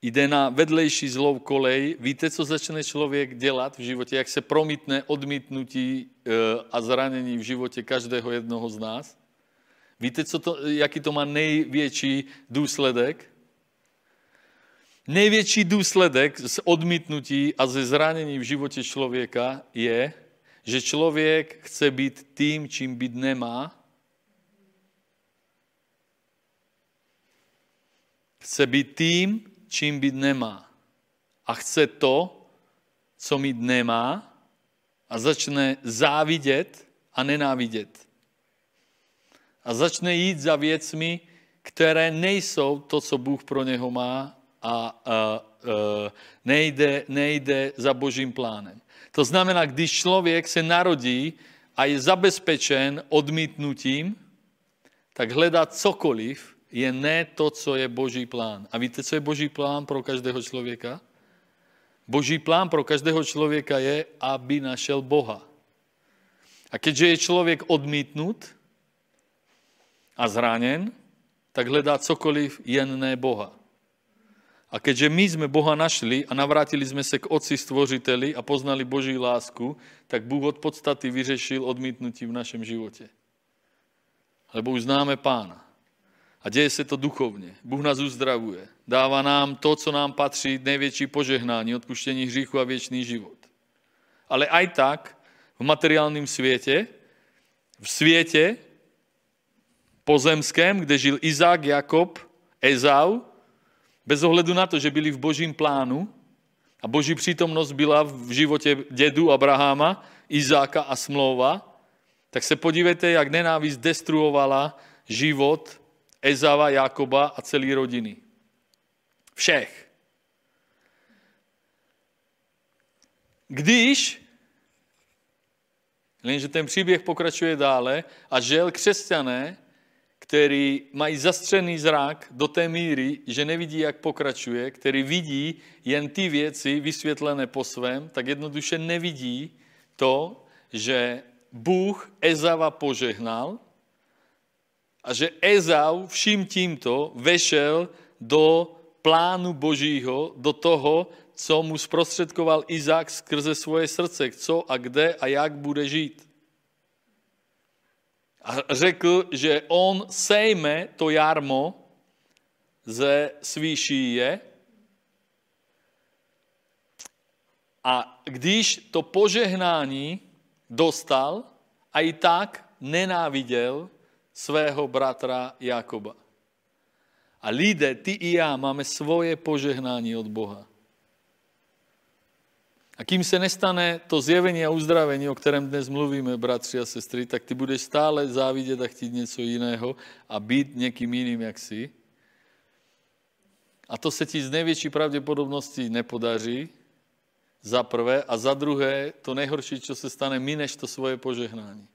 jde na vedlejší zlou kolej. Víte, co začne člověk dělat v životě, jak se promítne odmítnutí eh, a zranění v životě každého jednoho z nás? Víte, co to, jaký to má největší důsledek? Největší důsledek z odmítnutí a ze zranění v životě člověka je, že člověk chce být tím, čím být nemá. Chce být tím, čím být nemá. A chce to, co mít nemá a začne závidět a nenávidět. A začne jít za věcmi, které nejsou to, co Bůh pro něho má a, a, a nejde, nejde za božím plánem. To znamená, když člověk se narodí a je zabezpečen odmítnutím, tak hledá cokoliv, je ne to, co je boží plán. A víte, co je boží plán pro každého člověka? Boží plán pro každého člověka je, aby našel Boha. A keďže je člověk odmítnut a zraněn, tak hledá cokoliv, jen ne Boha. A keďže my jsme Boha našli a navrátili jsme se k Otci Stvořiteli a poznali Boží lásku, tak Bůh od podstaty vyřešil odmítnutí v našem životě. Lebo už známe Pána. A děje se to duchovně. Bůh nás uzdravuje. Dává nám to, co nám patří, největší požehnání, odpuštění hříchu a věčný život. Ale aj tak v materiálním světě, v světě pozemském, kde žil Izák, Jakob, Ezau, bez ohledu na to, že byli v božím plánu a boží přítomnost byla v životě dědu Abraháma, Izáka a smlouva, tak se podívejte, jak nenávist destruovala život Ezava, Jakoba a celé rodiny. Všech. Když, jenže ten příběh pokračuje dále, a žel křesťané který mají zastřený zrak do té míry, že nevidí, jak pokračuje, který vidí jen ty věci vysvětlené po svém, tak jednoduše nevidí to, že Bůh Ezava požehnal a že Ezau vším tímto vešel do plánu Božího, do toho, co mu zprostředkoval Izák skrze svoje srdce, co a kde a jak bude žít a řekl, že on sejme to jarmo ze svý šíje a když to požehnání dostal, a i tak nenáviděl svého bratra Jakoba. A lidé, ty i já, máme svoje požehnání od Boha. A kým se nestane to zjevení a uzdravení, o kterém dnes mluvíme, bratři a sestry, tak ty budeš stále závidět a chtít něco jiného a být někým jiným, jak jsi. A to se ti z největší pravděpodobností nepodaří, za prvé, a za druhé, to nejhorší, co se stane, mineš to svoje požehnání.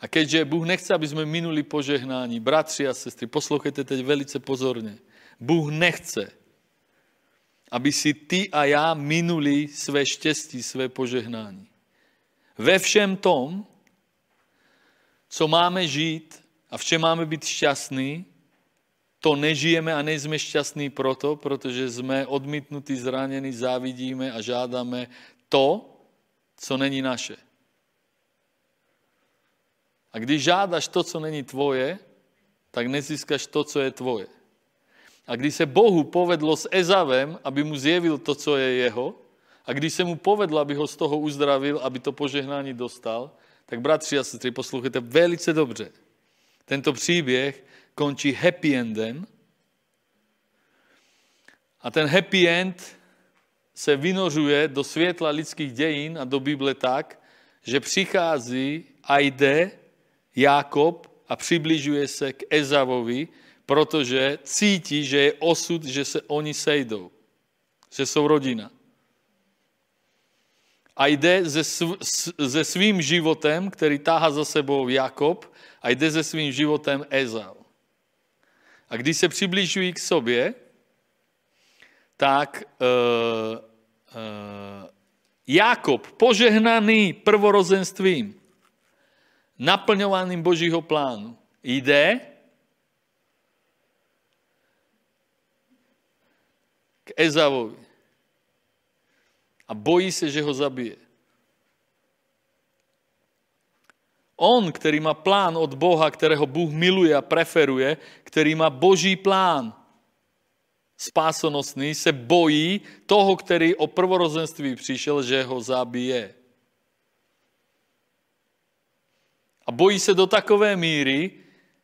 A keďže Bůh nechce, aby jsme minuli požehnání, bratři a sestry, poslouchejte teď velice pozorně. Bůh nechce, aby si ty a já minuli své štěstí, své požehnání. Ve všem tom, co máme žít a v čem máme být šťastní, to nežijeme a nejsme šťastní proto, protože jsme odmítnutí, zraněni, závidíme a žádáme to, co není naše. A když žádáš to, co není tvoje, tak nezískáš to, co je tvoje. A když se Bohu povedlo s Ezavem, aby mu zjevil to, co je jeho, a když se mu povedlo, aby ho z toho uzdravil, aby to požehnání dostal, tak bratři a sestry, poslouchejte velice dobře. Tento příběh končí happy endem a ten happy end se vynořuje do světla lidských dějin a do Bible tak, že přichází a jde Jákob a přibližuje se k Ezavovi, protože cítí, že je osud, že se oni sejdou, že jsou rodina. A jde se, se svým životem, který táhá za sebou Jakob, a jde se svým životem Ezau. A když se přibližují k sobě, tak uh, uh, Jakob, požehnaný prvorozenstvím, naplňovaným Božího plánu, jde Ezavovi a bojí se, že ho zabije. On, který má plán od Boha, kterého Bůh miluje a preferuje, který má boží plán spásonosný, se bojí toho, který o prvorozenství přišel, že ho zabije. A bojí se do takové míry,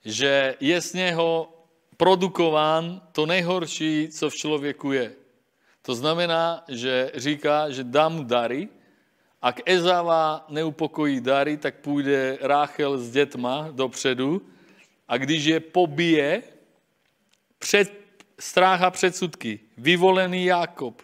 že je z něho produkován to nejhorší, co v člověku je. To znamená, že říká, že dá mu dary, ak Ezava neupokojí dary, tak půjde Ráchel s dětma dopředu. A když je pobije, před, stráha předsudky, vyvolený Jákob,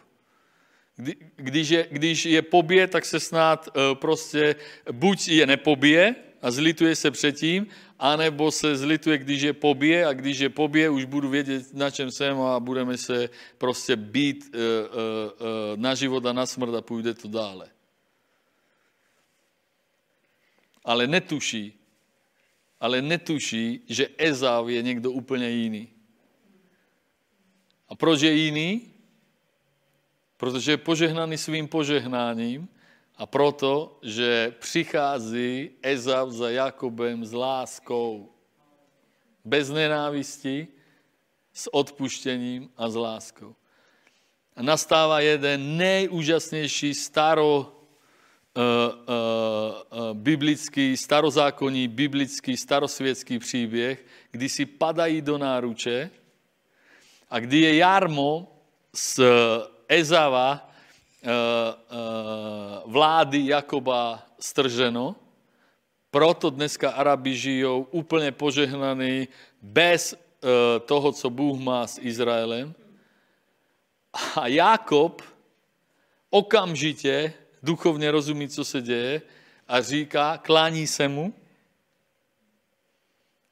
kdy, když, je, když je pobije, tak se snad uh, prostě buď je nepobije a zlituje se předtím, anebo se zlituje, když je pobije a když je pobije, už budu vědět, na čem jsem a budeme se prostě být uh, uh, uh, na život a na smrt a půjde to dále. Ale netuší, ale netuší, že Ezau je někdo úplně jiný. A proč je jiný? Protože je požehnaný svým požehnáním a proto, že přichází Ezau za Jakobem s láskou. Bez nenávisti, s odpuštěním a s láskou. A nastává jeden nejúžasnější staro, uh, uh, uh, biblický, starozákonní, biblický, starosvětský příběh, kdy si padají do náruče a kdy je jarmo z Ezava vlády Jakoba strženo, proto dneska Arabi žijou úplně požehnaný, bez eh, toho, co Bůh má s Izraelem. A Jakob okamžitě duchovně rozumí, co se děje a říká, klání se mu,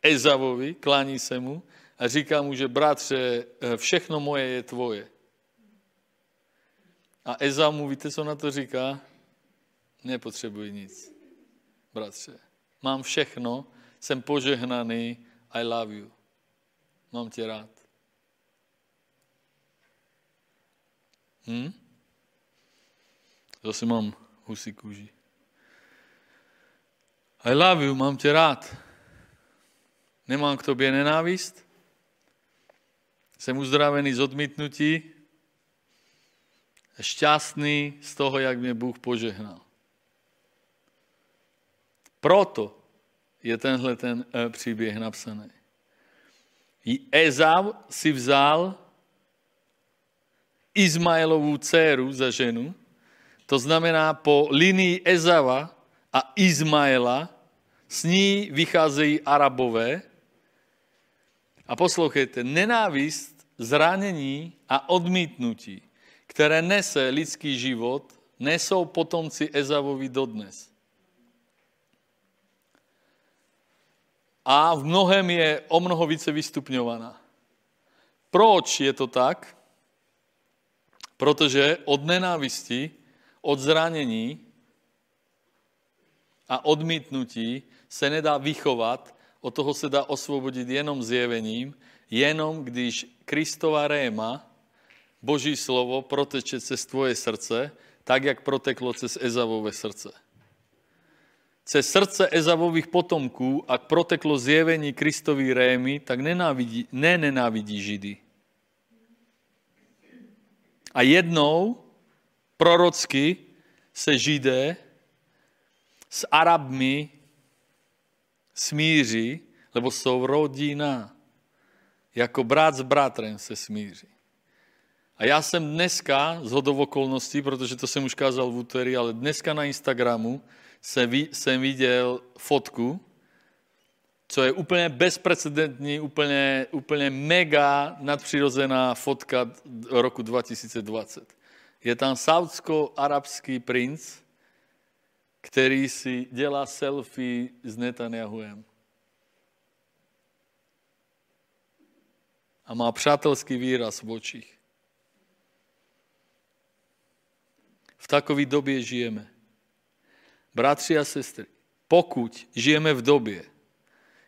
Ezavovi, klání se mu a říká mu, že bratře, všechno moje je tvoje. A Eza mu, víte, co na to říká? Nepotřebuji nic, bratře. Mám všechno, jsem požehnaný, I love you. Mám tě rád. Hm? Zase mám husí kůži. I love you, mám tě rád. Nemám k tobě nenávist. Jsem uzdravený z odmítnutí šťastný z toho, jak mě Bůh požehnal. Proto je tenhle ten eh, příběh napsaný. Ezav si vzal Izmaelovu dceru za ženu, to znamená po linii Ezava a Izmaela s ní vycházejí Arabové. A poslouchejte, nenávist, zranění a odmítnutí které nese lidský život, nesou potomci Ezavovi dodnes. A v mnohem je o mnoho více vystupňovaná. Proč je to tak? Protože od nenávisti, od zranění a odmítnutí se nedá vychovat, od toho se dá osvobodit jenom zjevením, jenom když Kristova réma, Boží slovo proteče cez tvoje srdce, tak, jak proteklo cez Ezavové srdce. Cez srdce Ezavových potomků, ak proteklo zjevení Kristový rémy, tak nenávidí, ne nenávidí Židy. A jednou prorocky se Židé s Arabmi smíří, lebo jsou rodina. Jako brat s bratrem se smíří. A já jsem dneska, z okolností, protože to jsem už kázal v úterý, ale dneska na Instagramu jsem, jsem viděl fotku, co je úplně bezprecedentní, úplně, úplně mega nadpřirozená fotka roku 2020. Je tam saudsko-arabský princ, který si dělá selfie s Netanyahuem. A má přátelský výraz v očích. Takové době žijeme. Bratři a sestry, pokud žijeme v době,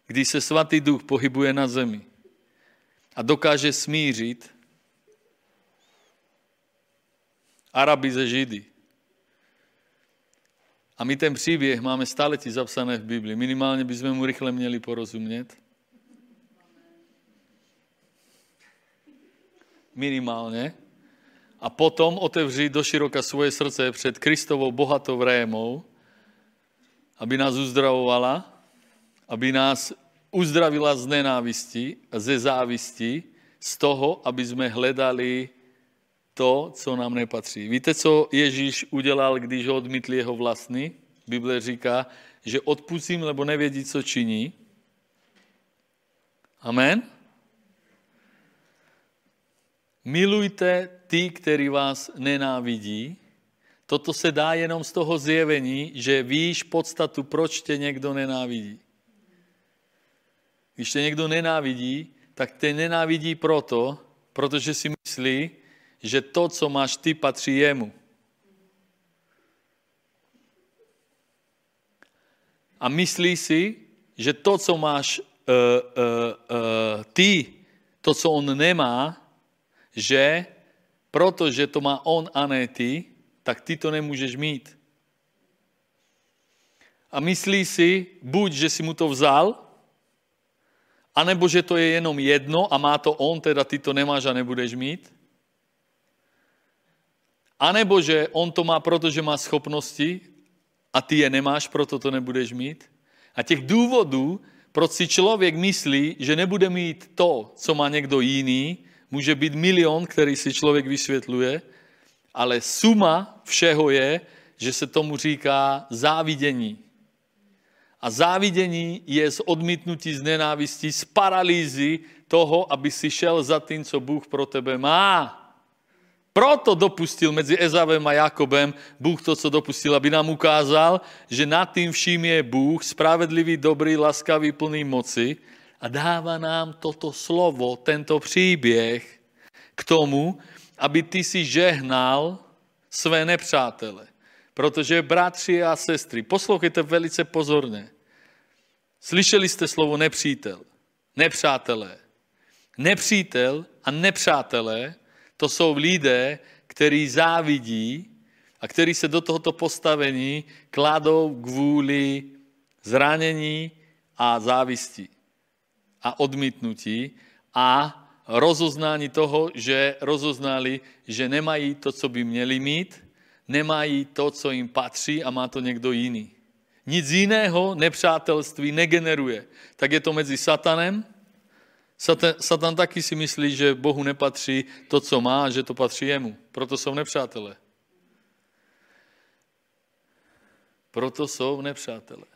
kdy se svatý duch pohybuje na zemi a dokáže smířit Araby ze Židy. A my ten příběh máme stále ti zapsané v Biblii. Minimálně bychom mu rychle měli porozumět. Minimálně. A potom otevřít do široka svoje srdce před Kristovou bohatou rémou, aby nás uzdravovala, aby nás uzdravila z nenávisti ze závisti, z toho, aby jsme hledali to, co nám nepatří. Víte, co Ježíš udělal, když ho odmítli jeho vlastní? Bible říká, že odpustím, lebo nevědí, co činí. Amen? Milujte ty, který vás nenávidí. Toto se dá jenom z toho zjevení, že víš podstatu, proč tě někdo nenávidí. Když tě někdo nenávidí, tak tě nenávidí proto, protože si myslí, že to, co máš ty, patří jemu. A myslí si, že to, co máš uh, uh, uh, ty, to, co on nemá, že protože to má on a ne ty, tak ty to nemůžeš mít. A myslí si, buď, že si mu to vzal, anebo že to je jenom jedno a má to on, teda ty to nemáš a nebudeš mít, anebo že on to má, protože má schopnosti a ty je nemáš, proto to nebudeš mít. A těch důvodů, proč si člověk myslí, že nebude mít to, co má někdo jiný, může být milion, který si člověk vysvětluje, ale suma všeho je, že se tomu říká závidění. A závidění je z odmítnutí, z nenávistí, z paralýzy toho, aby si šel za tím, co Bůh pro tebe má. Proto dopustil mezi Ezavem a Jakobem Bůh to, co dopustil, aby nám ukázal, že nad tím vším je Bůh, spravedlivý, dobrý, laskavý, plný moci a dává nám toto slovo, tento příběh k tomu, aby ty si žehnal své nepřátele. Protože bratři a sestry, poslouchejte velice pozorně. Slyšeli jste slovo nepřítel, nepřátelé. Nepřítel a nepřátelé to jsou lidé, kteří závidí a kteří se do tohoto postavení kladou kvůli zranění a závisti a odmítnutí a rozoznání toho, že rozoznali, že nemají to, co by měli mít, nemají to, co jim patří a má to někdo jiný. Nic jiného nepřátelství negeneruje. Tak je to mezi satanem. Satan, satan taky si myslí, že Bohu nepatří to, co má, že to patří jemu. Proto jsou nepřátelé. Proto jsou nepřátelé.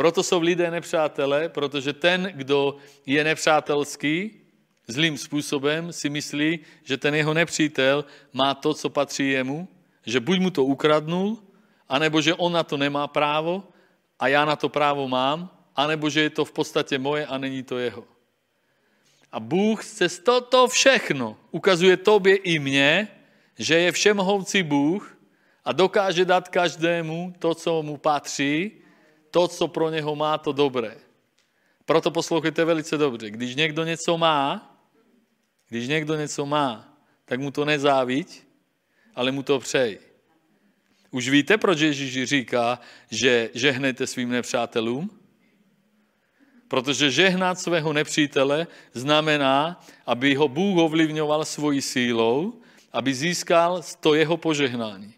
Proto jsou lidé nepřátelé, protože ten, kdo je nepřátelský, zlým způsobem si myslí, že ten jeho nepřítel má to, co patří jemu, že buď mu to ukradnul, anebo že on na to nemá právo a já na to právo mám, anebo že je to v podstatě moje a není to jeho. A Bůh se toto všechno ukazuje tobě i mně, že je všemohoucí Bůh a dokáže dát každému to, co mu patří, to, co pro něho má, to dobré. Proto poslouchejte velice dobře. Když někdo něco má, když někdo něco má, tak mu to nezáviď, ale mu to přej. Už víte, proč Ježíš říká, že žehnejte svým nepřátelům? Protože žehnat svého nepřítele znamená, aby ho Bůh ovlivňoval svojí sílou, aby získal to jeho požehnání.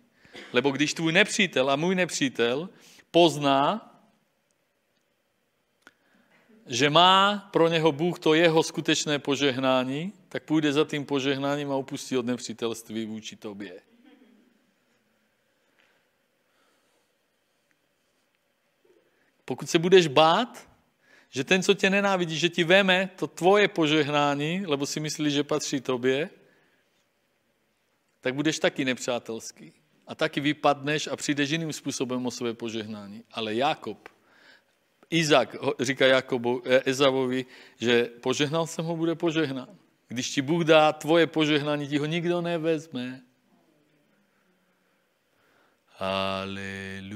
Lebo když tvůj nepřítel a můj nepřítel pozná, že má pro něho Bůh to jeho skutečné požehnání, tak půjde za tím požehnáním a opustí od nepřítelství vůči tobě. Pokud se budeš bát, že ten, co tě nenávidí, že ti veme to tvoje požehnání, lebo si myslí, že patří tobě, tak budeš taky nepřátelský. A taky vypadneš a přijdeš jiným způsobem o své požehnání. Ale Jakob, Izak říká Jakobu, eh, Ezavovi, že požehnal jsem ho, bude požehnán. Když ti Bůh dá tvoje požehnání, ti ho nikdo nevezme. Aleluja.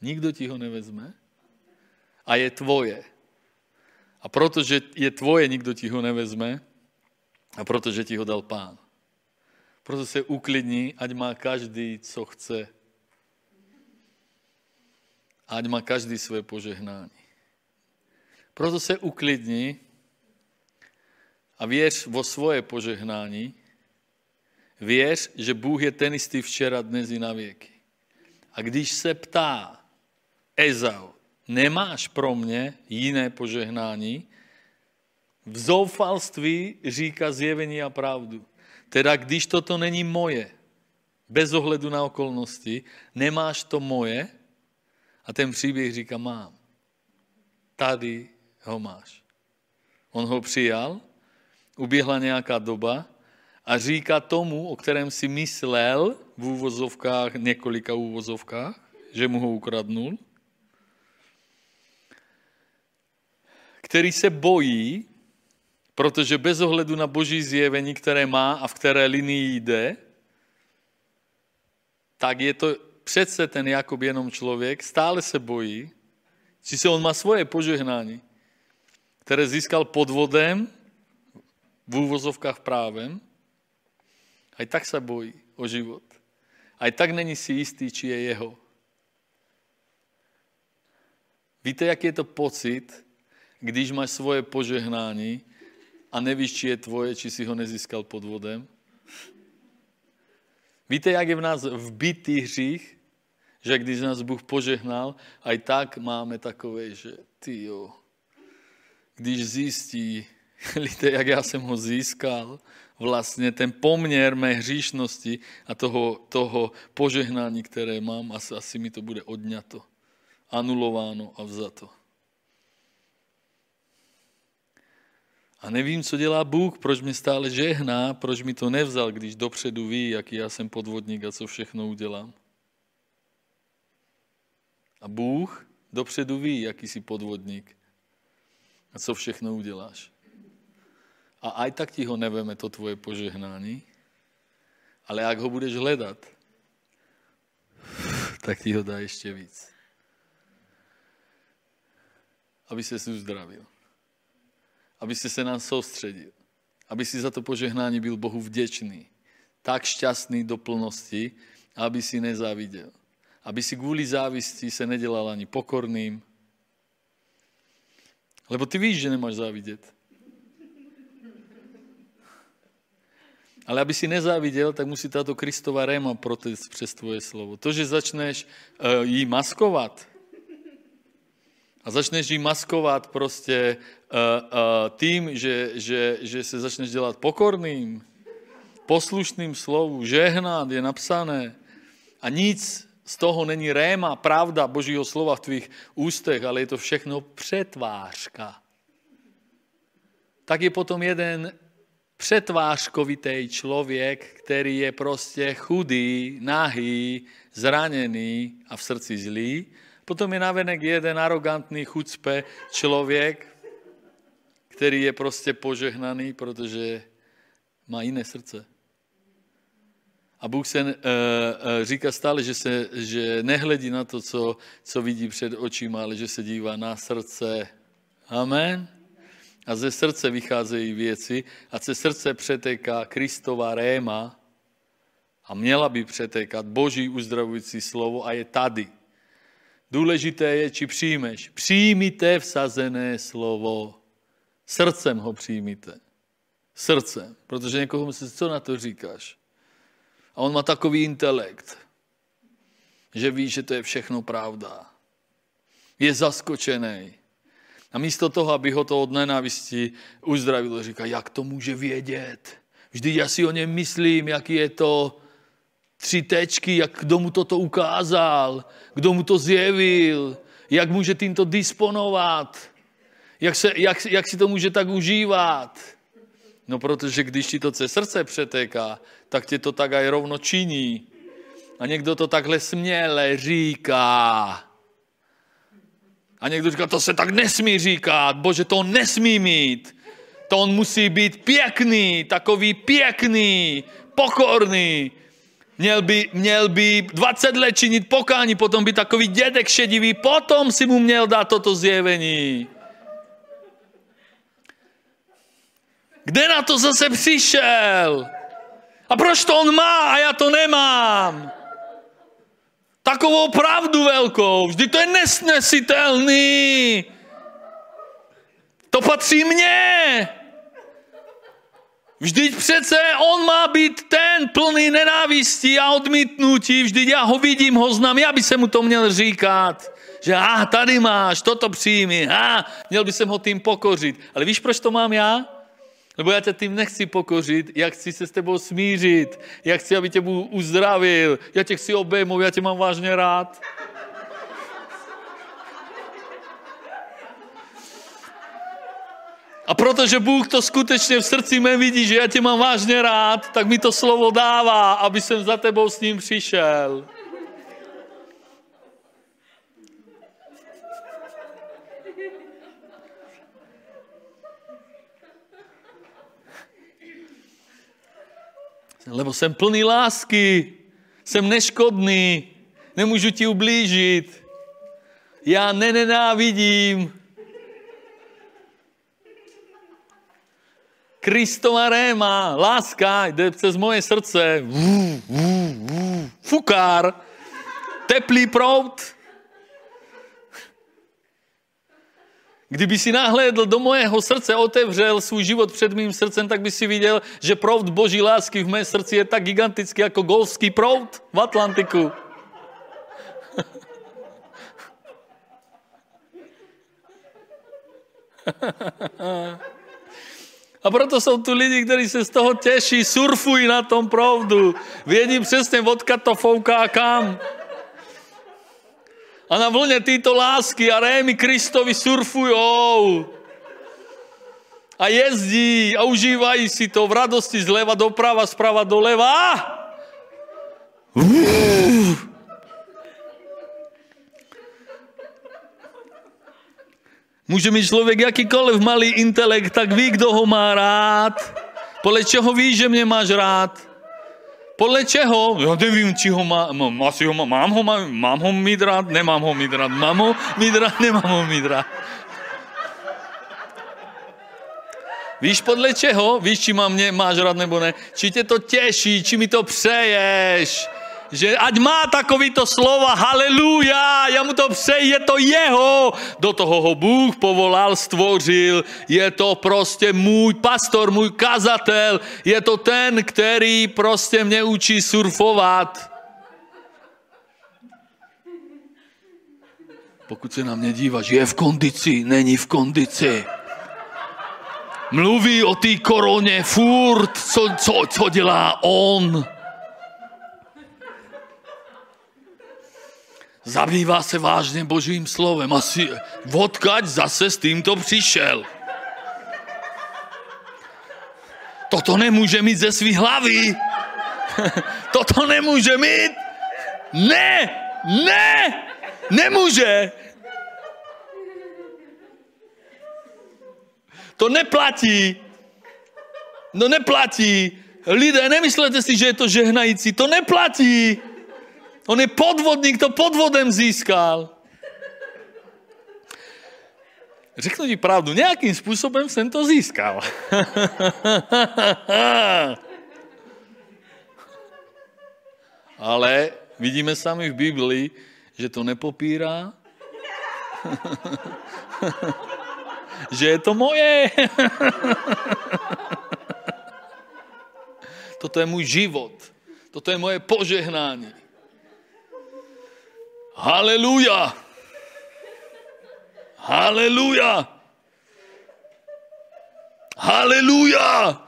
Nikdo ti ho nevezme a je tvoje. A protože je tvoje, nikdo ti ho nevezme a protože ti ho dal pán. Proto se uklidni, ať má každý, co chce. Ať má každý své požehnání. Proto se uklidni a věř vo svoje požehnání. Věř, že Bůh je ten istý včera, dnes i na věky. A když se ptá Ezau, nemáš pro mě jiné požehnání, v zoufalství říká zjevení a pravdu. Teda když toto není moje, bez ohledu na okolnosti, nemáš to moje, a ten příběh říká, mám. Tady ho máš. On ho přijal, uběhla nějaká doba a říká tomu, o kterém si myslel v úvozovkách, několika úvozovkách, že mu ho ukradnul, který se bojí, protože bez ohledu na boží zjevení, které má a v které linii jde, tak je to přece ten Jakob jenom člověk, stále se bojí, či se on má svoje požehnání, které získal podvodem, v úvozovkách právem, a i tak se bojí o život. A i tak není si jistý, či je jeho. Víte, jaký je to pocit, když máš svoje požehnání a nevíš, či je tvoje, či si ho nezískal podvodem? Víte, jak je v nás vbitý hřích? Že když nás Bůh požehnal, a i tak máme takové, že ty jo, když zjistí lidé, jak já jsem ho získal, vlastně ten poměr mé hříšnosti a toho, toho požehnání, které mám, asi, asi mi to bude odňato, anulováno a vzato. A nevím, co dělá Bůh, proč mě stále žehná, proč mi to nevzal, když dopředu ví, jaký já jsem podvodník a co všechno udělám. A Bůh dopředu ví, jaký jsi podvodník a co všechno uděláš. A aj tak ti ho neveme to tvoje požehnání, ale jak ho budeš hledat, tak ti ho dá ještě víc. Aby se uzdravil aby si se nám soustředil, aby si za to požehnání byl Bohu vděčný, tak šťastný do plnosti, aby si nezáviděl. Aby si kvůli závisti se nedělal ani pokorným, lebo ty víš, že nemáš závidět. Ale aby si nezáviděl, tak musí tato Kristova réma protest přes tvoje slovo. To, že začneš uh, jí maskovat, a začneš jí maskovat prostě uh, uh, tím, že, že, že se začneš dělat pokorným, poslušným slovu, žehnat je napsané a nic z toho není réma, pravda Božího slova v tvých ústech, ale je to všechno přetvářka. Tak je potom jeden přetvářkovitý člověk, který je prostě chudý, nahý, zraněný a v srdci zlý Potom je navenek jeden arrogantný chucpe člověk, který je prostě požehnaný, protože má jiné srdce. A Bůh se uh, uh, říká stále, že, se, že nehledí na to, co, co vidí před očima, ale že se dívá na srdce. Amen. A ze srdce vycházejí věci a ze srdce přetéká Kristova réma a měla by přetékat Boží uzdravující slovo a je tady. Důležité je, či přijmeš. Přijmite vsazené slovo. Srdcem ho přijmite. Srdcem. Protože někoho myslí, co na to říkáš? A on má takový intelekt, že ví, že to je všechno pravda. Je zaskočený. A místo toho, aby ho to od nenávisti uzdravilo, říká, jak to může vědět? Vždyť já si o něm myslím, jaký je to tři tečky, jak kdo mu toto ukázal, kdo mu to zjevil, jak může tímto disponovat, jak, se, jak, jak si to může tak užívat. No protože když ti to cez srdce přetéká, tak tě to tak aj rovno činí. A někdo to takhle směle říká. A někdo říká, to se tak nesmí říkat, bože, to on nesmí mít. To on musí být pěkný, takový pěkný, pokorný. Měl by, měl by 20 let činit pokání, potom by takový dědek šedivý, potom si mu měl dát toto zjevení. Kde na to zase přišel? A proč to on má a já to nemám? Takovou pravdu velkou. Vždy to je nesnesitelný. To patří mně. Vždyť přece on má být ten plný nenávistí a odmítnutí. Vždyť já ho vidím, ho znám, já by se mu to měl říkat. Že a ah, tady máš, toto přijmi, a ah, měl by jsem ho tím pokořit. Ale víš, proč to mám já? Lebo já tě tím nechci pokořit, já chci se s tebou smířit, já chci, aby tě Bůh uzdravil, já tě chci obejmout, já tě mám vážně rád. A protože Bůh to skutečně v srdci mé vidí, že já tě mám vážně rád, tak mi to slovo dává, aby jsem za tebou s ním přišel. Lebo jsem plný lásky, jsem neškodný, nemůžu ti ublížit. Já nenenávidím. Kristova réma, láska jde přes moje srdce. Fukár, teplý prout. Kdyby si nahlédl do mojeho srdce, otevřel svůj život před mým srdcem, tak by si viděl, že proud boží lásky v mé srdci je tak gigantický jako golfský proud v Atlantiku. A proto jsou tu lidi, kteří se z toho těší, surfují na tom proudu. Vědí přesně, odkud to fouká a kam. A na vlně této lásky a rémy Kristovi surfujou. A jezdí a užívají si to v radosti zleva doprava, zprava doleva. Uf. Může mít člověk jakýkoliv malý intelekt, tak ví, kdo ho má rád. Podle čeho víš, že mě máš rád? Podle čeho? Já nevím, či ho má, mám, asi ho má, mám ho, mám, mám ho mít rád, nemám ho mít rád, mám ho mít rád, nemám ho mít rád. Víš podle čeho? Víš, či mám mě máš rád nebo ne? Či tě to těší, či mi to přeješ? Že ať má takovýto slova, haleluja, já mu to přeji, je to jeho. Do toho ho Bůh povolal, stvořil, je to prostě můj pastor, můj kazatel, je to ten, který prostě mě učí surfovat. Pokud se na mě díváš, je v kondici, není v kondici. Mluví o té koroně furt, co, co, co dělá on. Zabývá se vážně božím slovem. Asi odkaď zase s tímto přišel. Toto nemůže mít ze svých hlavy. Toto nemůže mít. Ne, ne, nemůže. To neplatí. No neplatí. Lidé, nemyslete si, že je to žehnající. To neplatí. On je podvodník, to podvodem získal. Řeknu ti pravdu, nějakým způsobem jsem to získal. Ale vidíme sami v Biblii, že to nepopírá, že je to moje. Toto je můj život. Toto je moje požehnání. Haleluja! Haleluja! Haleluja!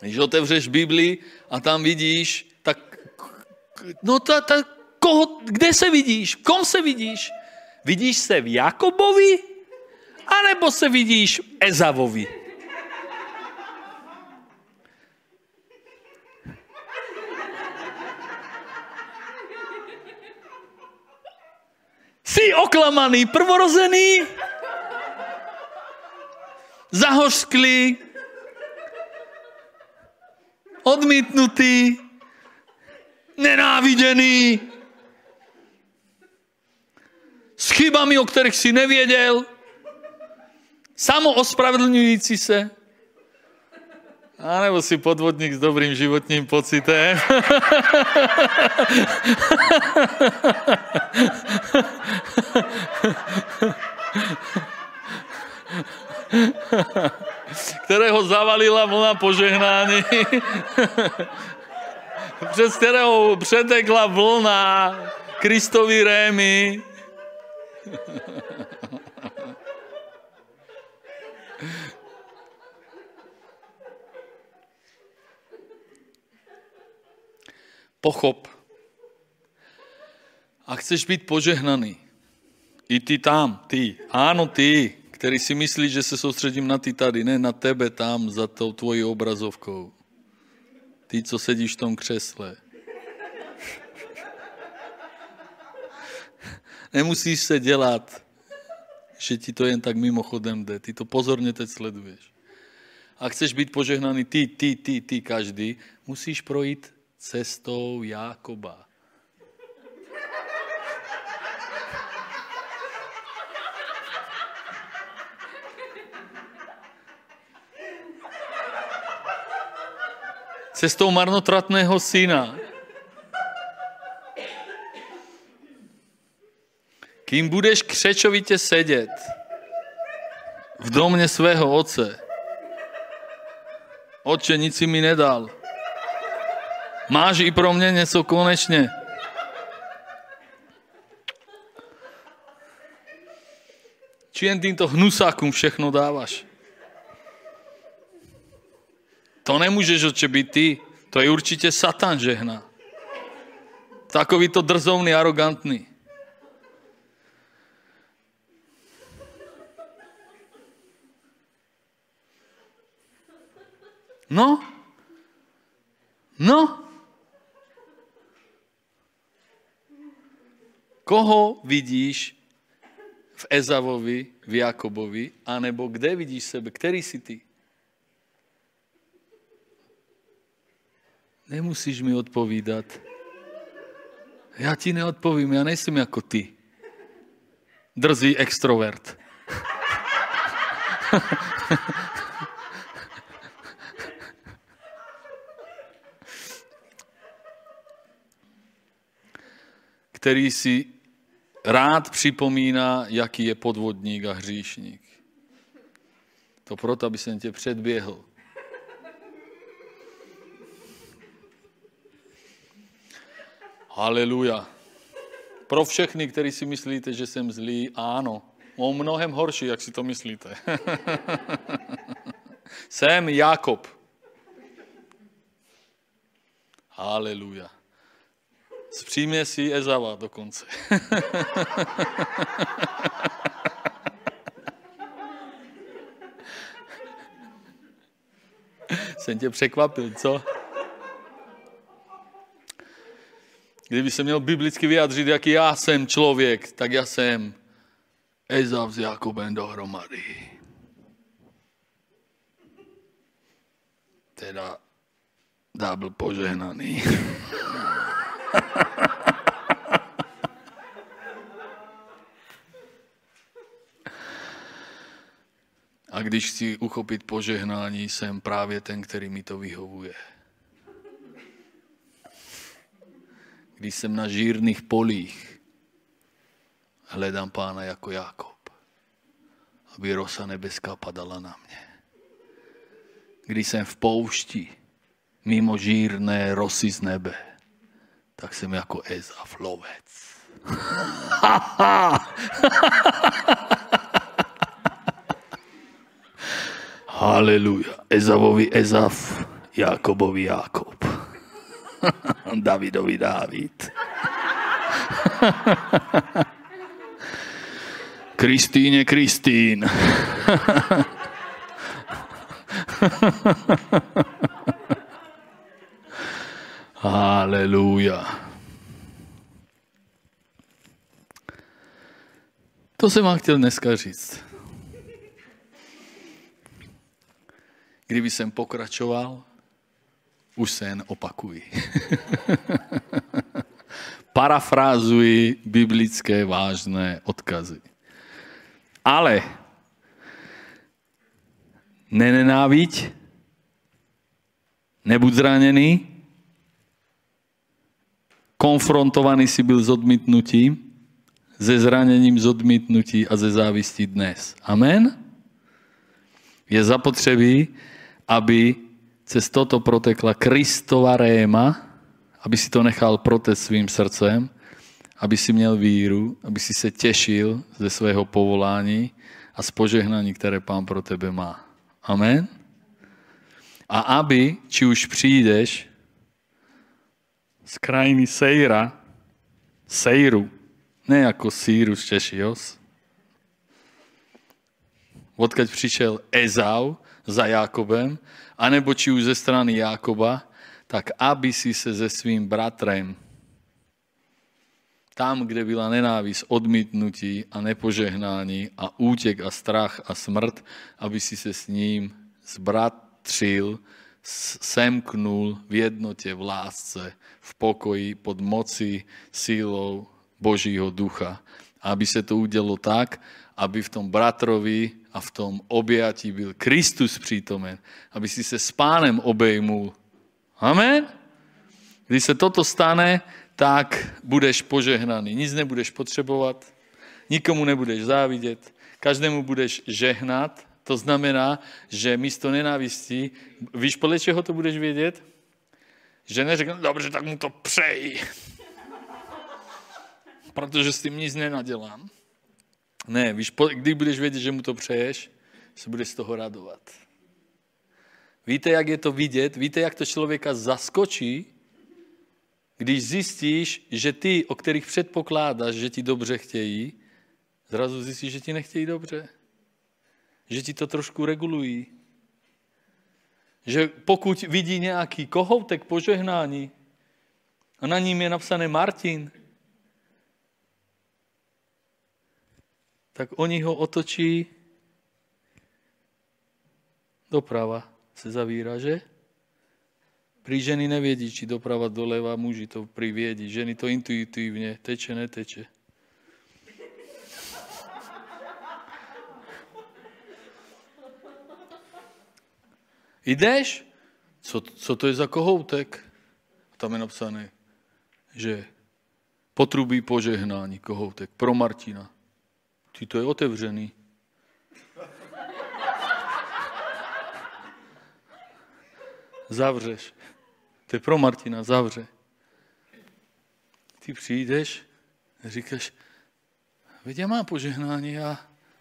Když otevřeš Bibli a tam vidíš, tak, no ta, ta, koho, kde se vidíš? Kom se vidíš? Vidíš se v Jakobovi? Anebo se vidíš v Ezavovi? Oklamaný prvorozený? Zahořklý? Odmítnutý? Nenáviděný? S chybami, o kterých si nevěděl? Samo ospravedlňující se? A nebo si podvodník s dobrým životním pocitem. kterého zavalila vlna požehnání, přes kterého přetekla vlna Kristovi rémy. Pochop. A chceš být požehnaný. I ty tam, ty. Áno, ty, který si myslí, že se soustředím na ty tady, ne na tebe tam za tou tvojí obrazovkou. Ty, co sedíš v tom křesle. Nemusíš se dělat, že ti to jen tak mimochodem jde. Ty to pozorně teď sleduješ. A chceš být požehnaný ty, ty, ty, ty, každý, musíš projít cestou Jákoba. Cestou marnotratného syna. Kým budeš křečovitě sedět v domě svého otce, Otče, nic mi nedal. Máš i pro mě něco konečně. Či jen týmto hnusákům všechno dáváš? To nemůžeš oče být ty. To je určitě Satan žehna. Takový to drzovný, arrogantný. No, no, Koho vidíš v Ezavovi, v Jakobovi, anebo kde vidíš sebe? Který jsi ty? Nemusíš mi odpovídat. Já ti neodpovím, já nejsem jako ty. Drzý extrovert. který si rád připomíná, jaký je podvodník a hříšník. To proto, aby jsem tě předběhl. Haleluja. Pro všechny, kteří si myslíte, že jsem zlý, ano. O mnohem horší, jak si to myslíte. jsem Jakob. Haleluja. Zpřímě si Ezava dokonce. Jsem tě překvapil, co? Kdyby se měl biblicky vyjádřit, jaký já jsem člověk, tak já jsem Ezav s Jakobem dohromady. Teda dábl požehnaný. A když chci uchopit požehnání, jsem právě ten, který mi to vyhovuje. Když jsem na žírných polích, hledám pána jako Jakob, aby rosa nebeská padala na mě. Když jsem v poušti, mimo žírné rosy z nebe, tak jsem jako Ezaf lovec. Haleluja. Ezavovi Ezaf, Jakobovi Jakob. Davidovi Dávid. Kristýne Kristín. Halelúja. To jsem vám chtěl dneska říct. Kdyby jsem pokračoval, už se jen opakuji. Parafrázuji biblické vážné odkazy. Ale nenenáviď, nebuď zranený, konfrontovaný si byl s odmítnutím, se zraněním z odmítnutí a ze závistí dnes. Amen? Je zapotřebí, aby cez toto protekla Kristova réma, aby si to nechal protest svým srdcem, aby si měl víru, aby si se těšil ze svého povolání a z požehnání, které Pán pro tebe má. Amen? A aby, či už přijdeš z krajiny Sejra, Sejru, ne jako Sýru z Češios, odkaď přišel Ezau za Jakobem, anebo či už ze strany Jakoba, tak aby si se se svým bratrem tam, kde byla nenávist, odmítnutí a nepožehnání a útěk a strach a smrt, aby si se s ním zbratřil, semknul v jednotě, v lásce, v pokoji, pod moci, sílou Božího ducha. Aby se to udělo tak, aby v tom bratrovi a v tom objatí byl Kristus přítomen. Aby si se s pánem obejmul. Amen? Když se toto stane, tak budeš požehnaný. Nic nebudeš potřebovat, nikomu nebudeš závidět, každému budeš žehnat. To znamená, že místo nenávistí, víš, podle čeho to budeš vědět? Že neřekne, dobře, tak mu to přeji. Protože s tím nic nenadělám. Ne, víš, když budeš vědět, že mu to přeješ, se budeš z toho radovat. Víte, jak je to vidět? Víte, jak to člověka zaskočí, když zjistíš, že ty, o kterých předpokládáš, že ti dobře chtějí, zrazu zjistíš, že ti nechtějí dobře. Že ti to trošku regulují. Že pokud vidí nějaký kohoutek požehnání a na ním je napsané Martin, tak oni ho otočí doprava se zavírá, že? Pri ženy nevědí, či doprava doleva, muži to privědí. Ženy to intuitivně, teče, neteče. Jdeš? Co, co to je za kohoutek? Tam je napsané, že potrubí požehnání kohoutek pro Martina. Ty to je otevřený. Zavřeš. To je pro Martina, zavře. Ty přijdeš říkáš, veď já mám požehnání a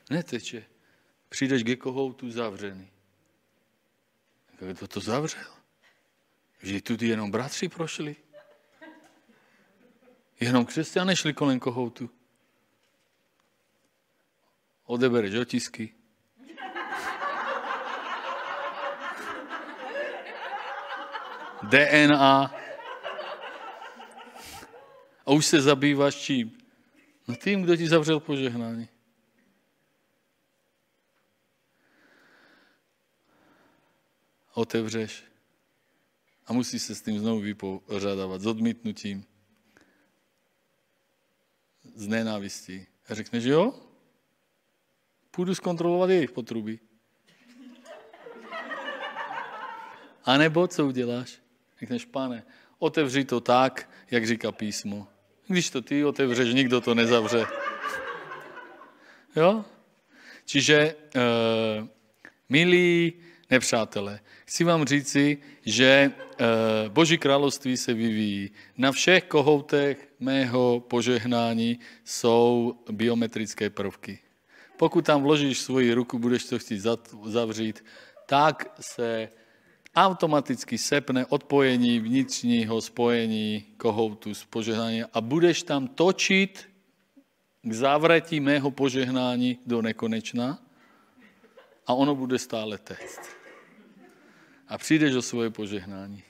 neteče. Přijdeš ke kohoutu zavřený. Kdo to zavřel? Že tudy jenom bratři prošli. Jenom křesťané šli kolem kohoutu. Odebereš otisky. DNA. A už se zabýváš čím? No tím, kdo ti zavřel požehnání. Otevřeš a musíš se s tím znovu vypořádávat, s odmítnutím, s nenávistí. A řekneš, jo, půjdu zkontrolovat jejich potrubí. A nebo co uděláš? Řekneš, pane, otevři to tak, jak říká písmo. Když to ty otevřeš, nikdo to nezavře. Jo? Čiže, e, milí nepřátelé, chci vám říci, že e, Boží království se vyvíjí. Na všech kohoutech mého požehnání jsou biometrické prvky. Pokud tam vložíš svoji ruku, budeš to chtít zavřít, tak se automaticky sepne odpojení vnitřního spojení kohoutu s požehnáním a budeš tam točit k zavretí mého požehnání do nekonečna a ono bude stále téct. A přijdeš o svoje požehnání.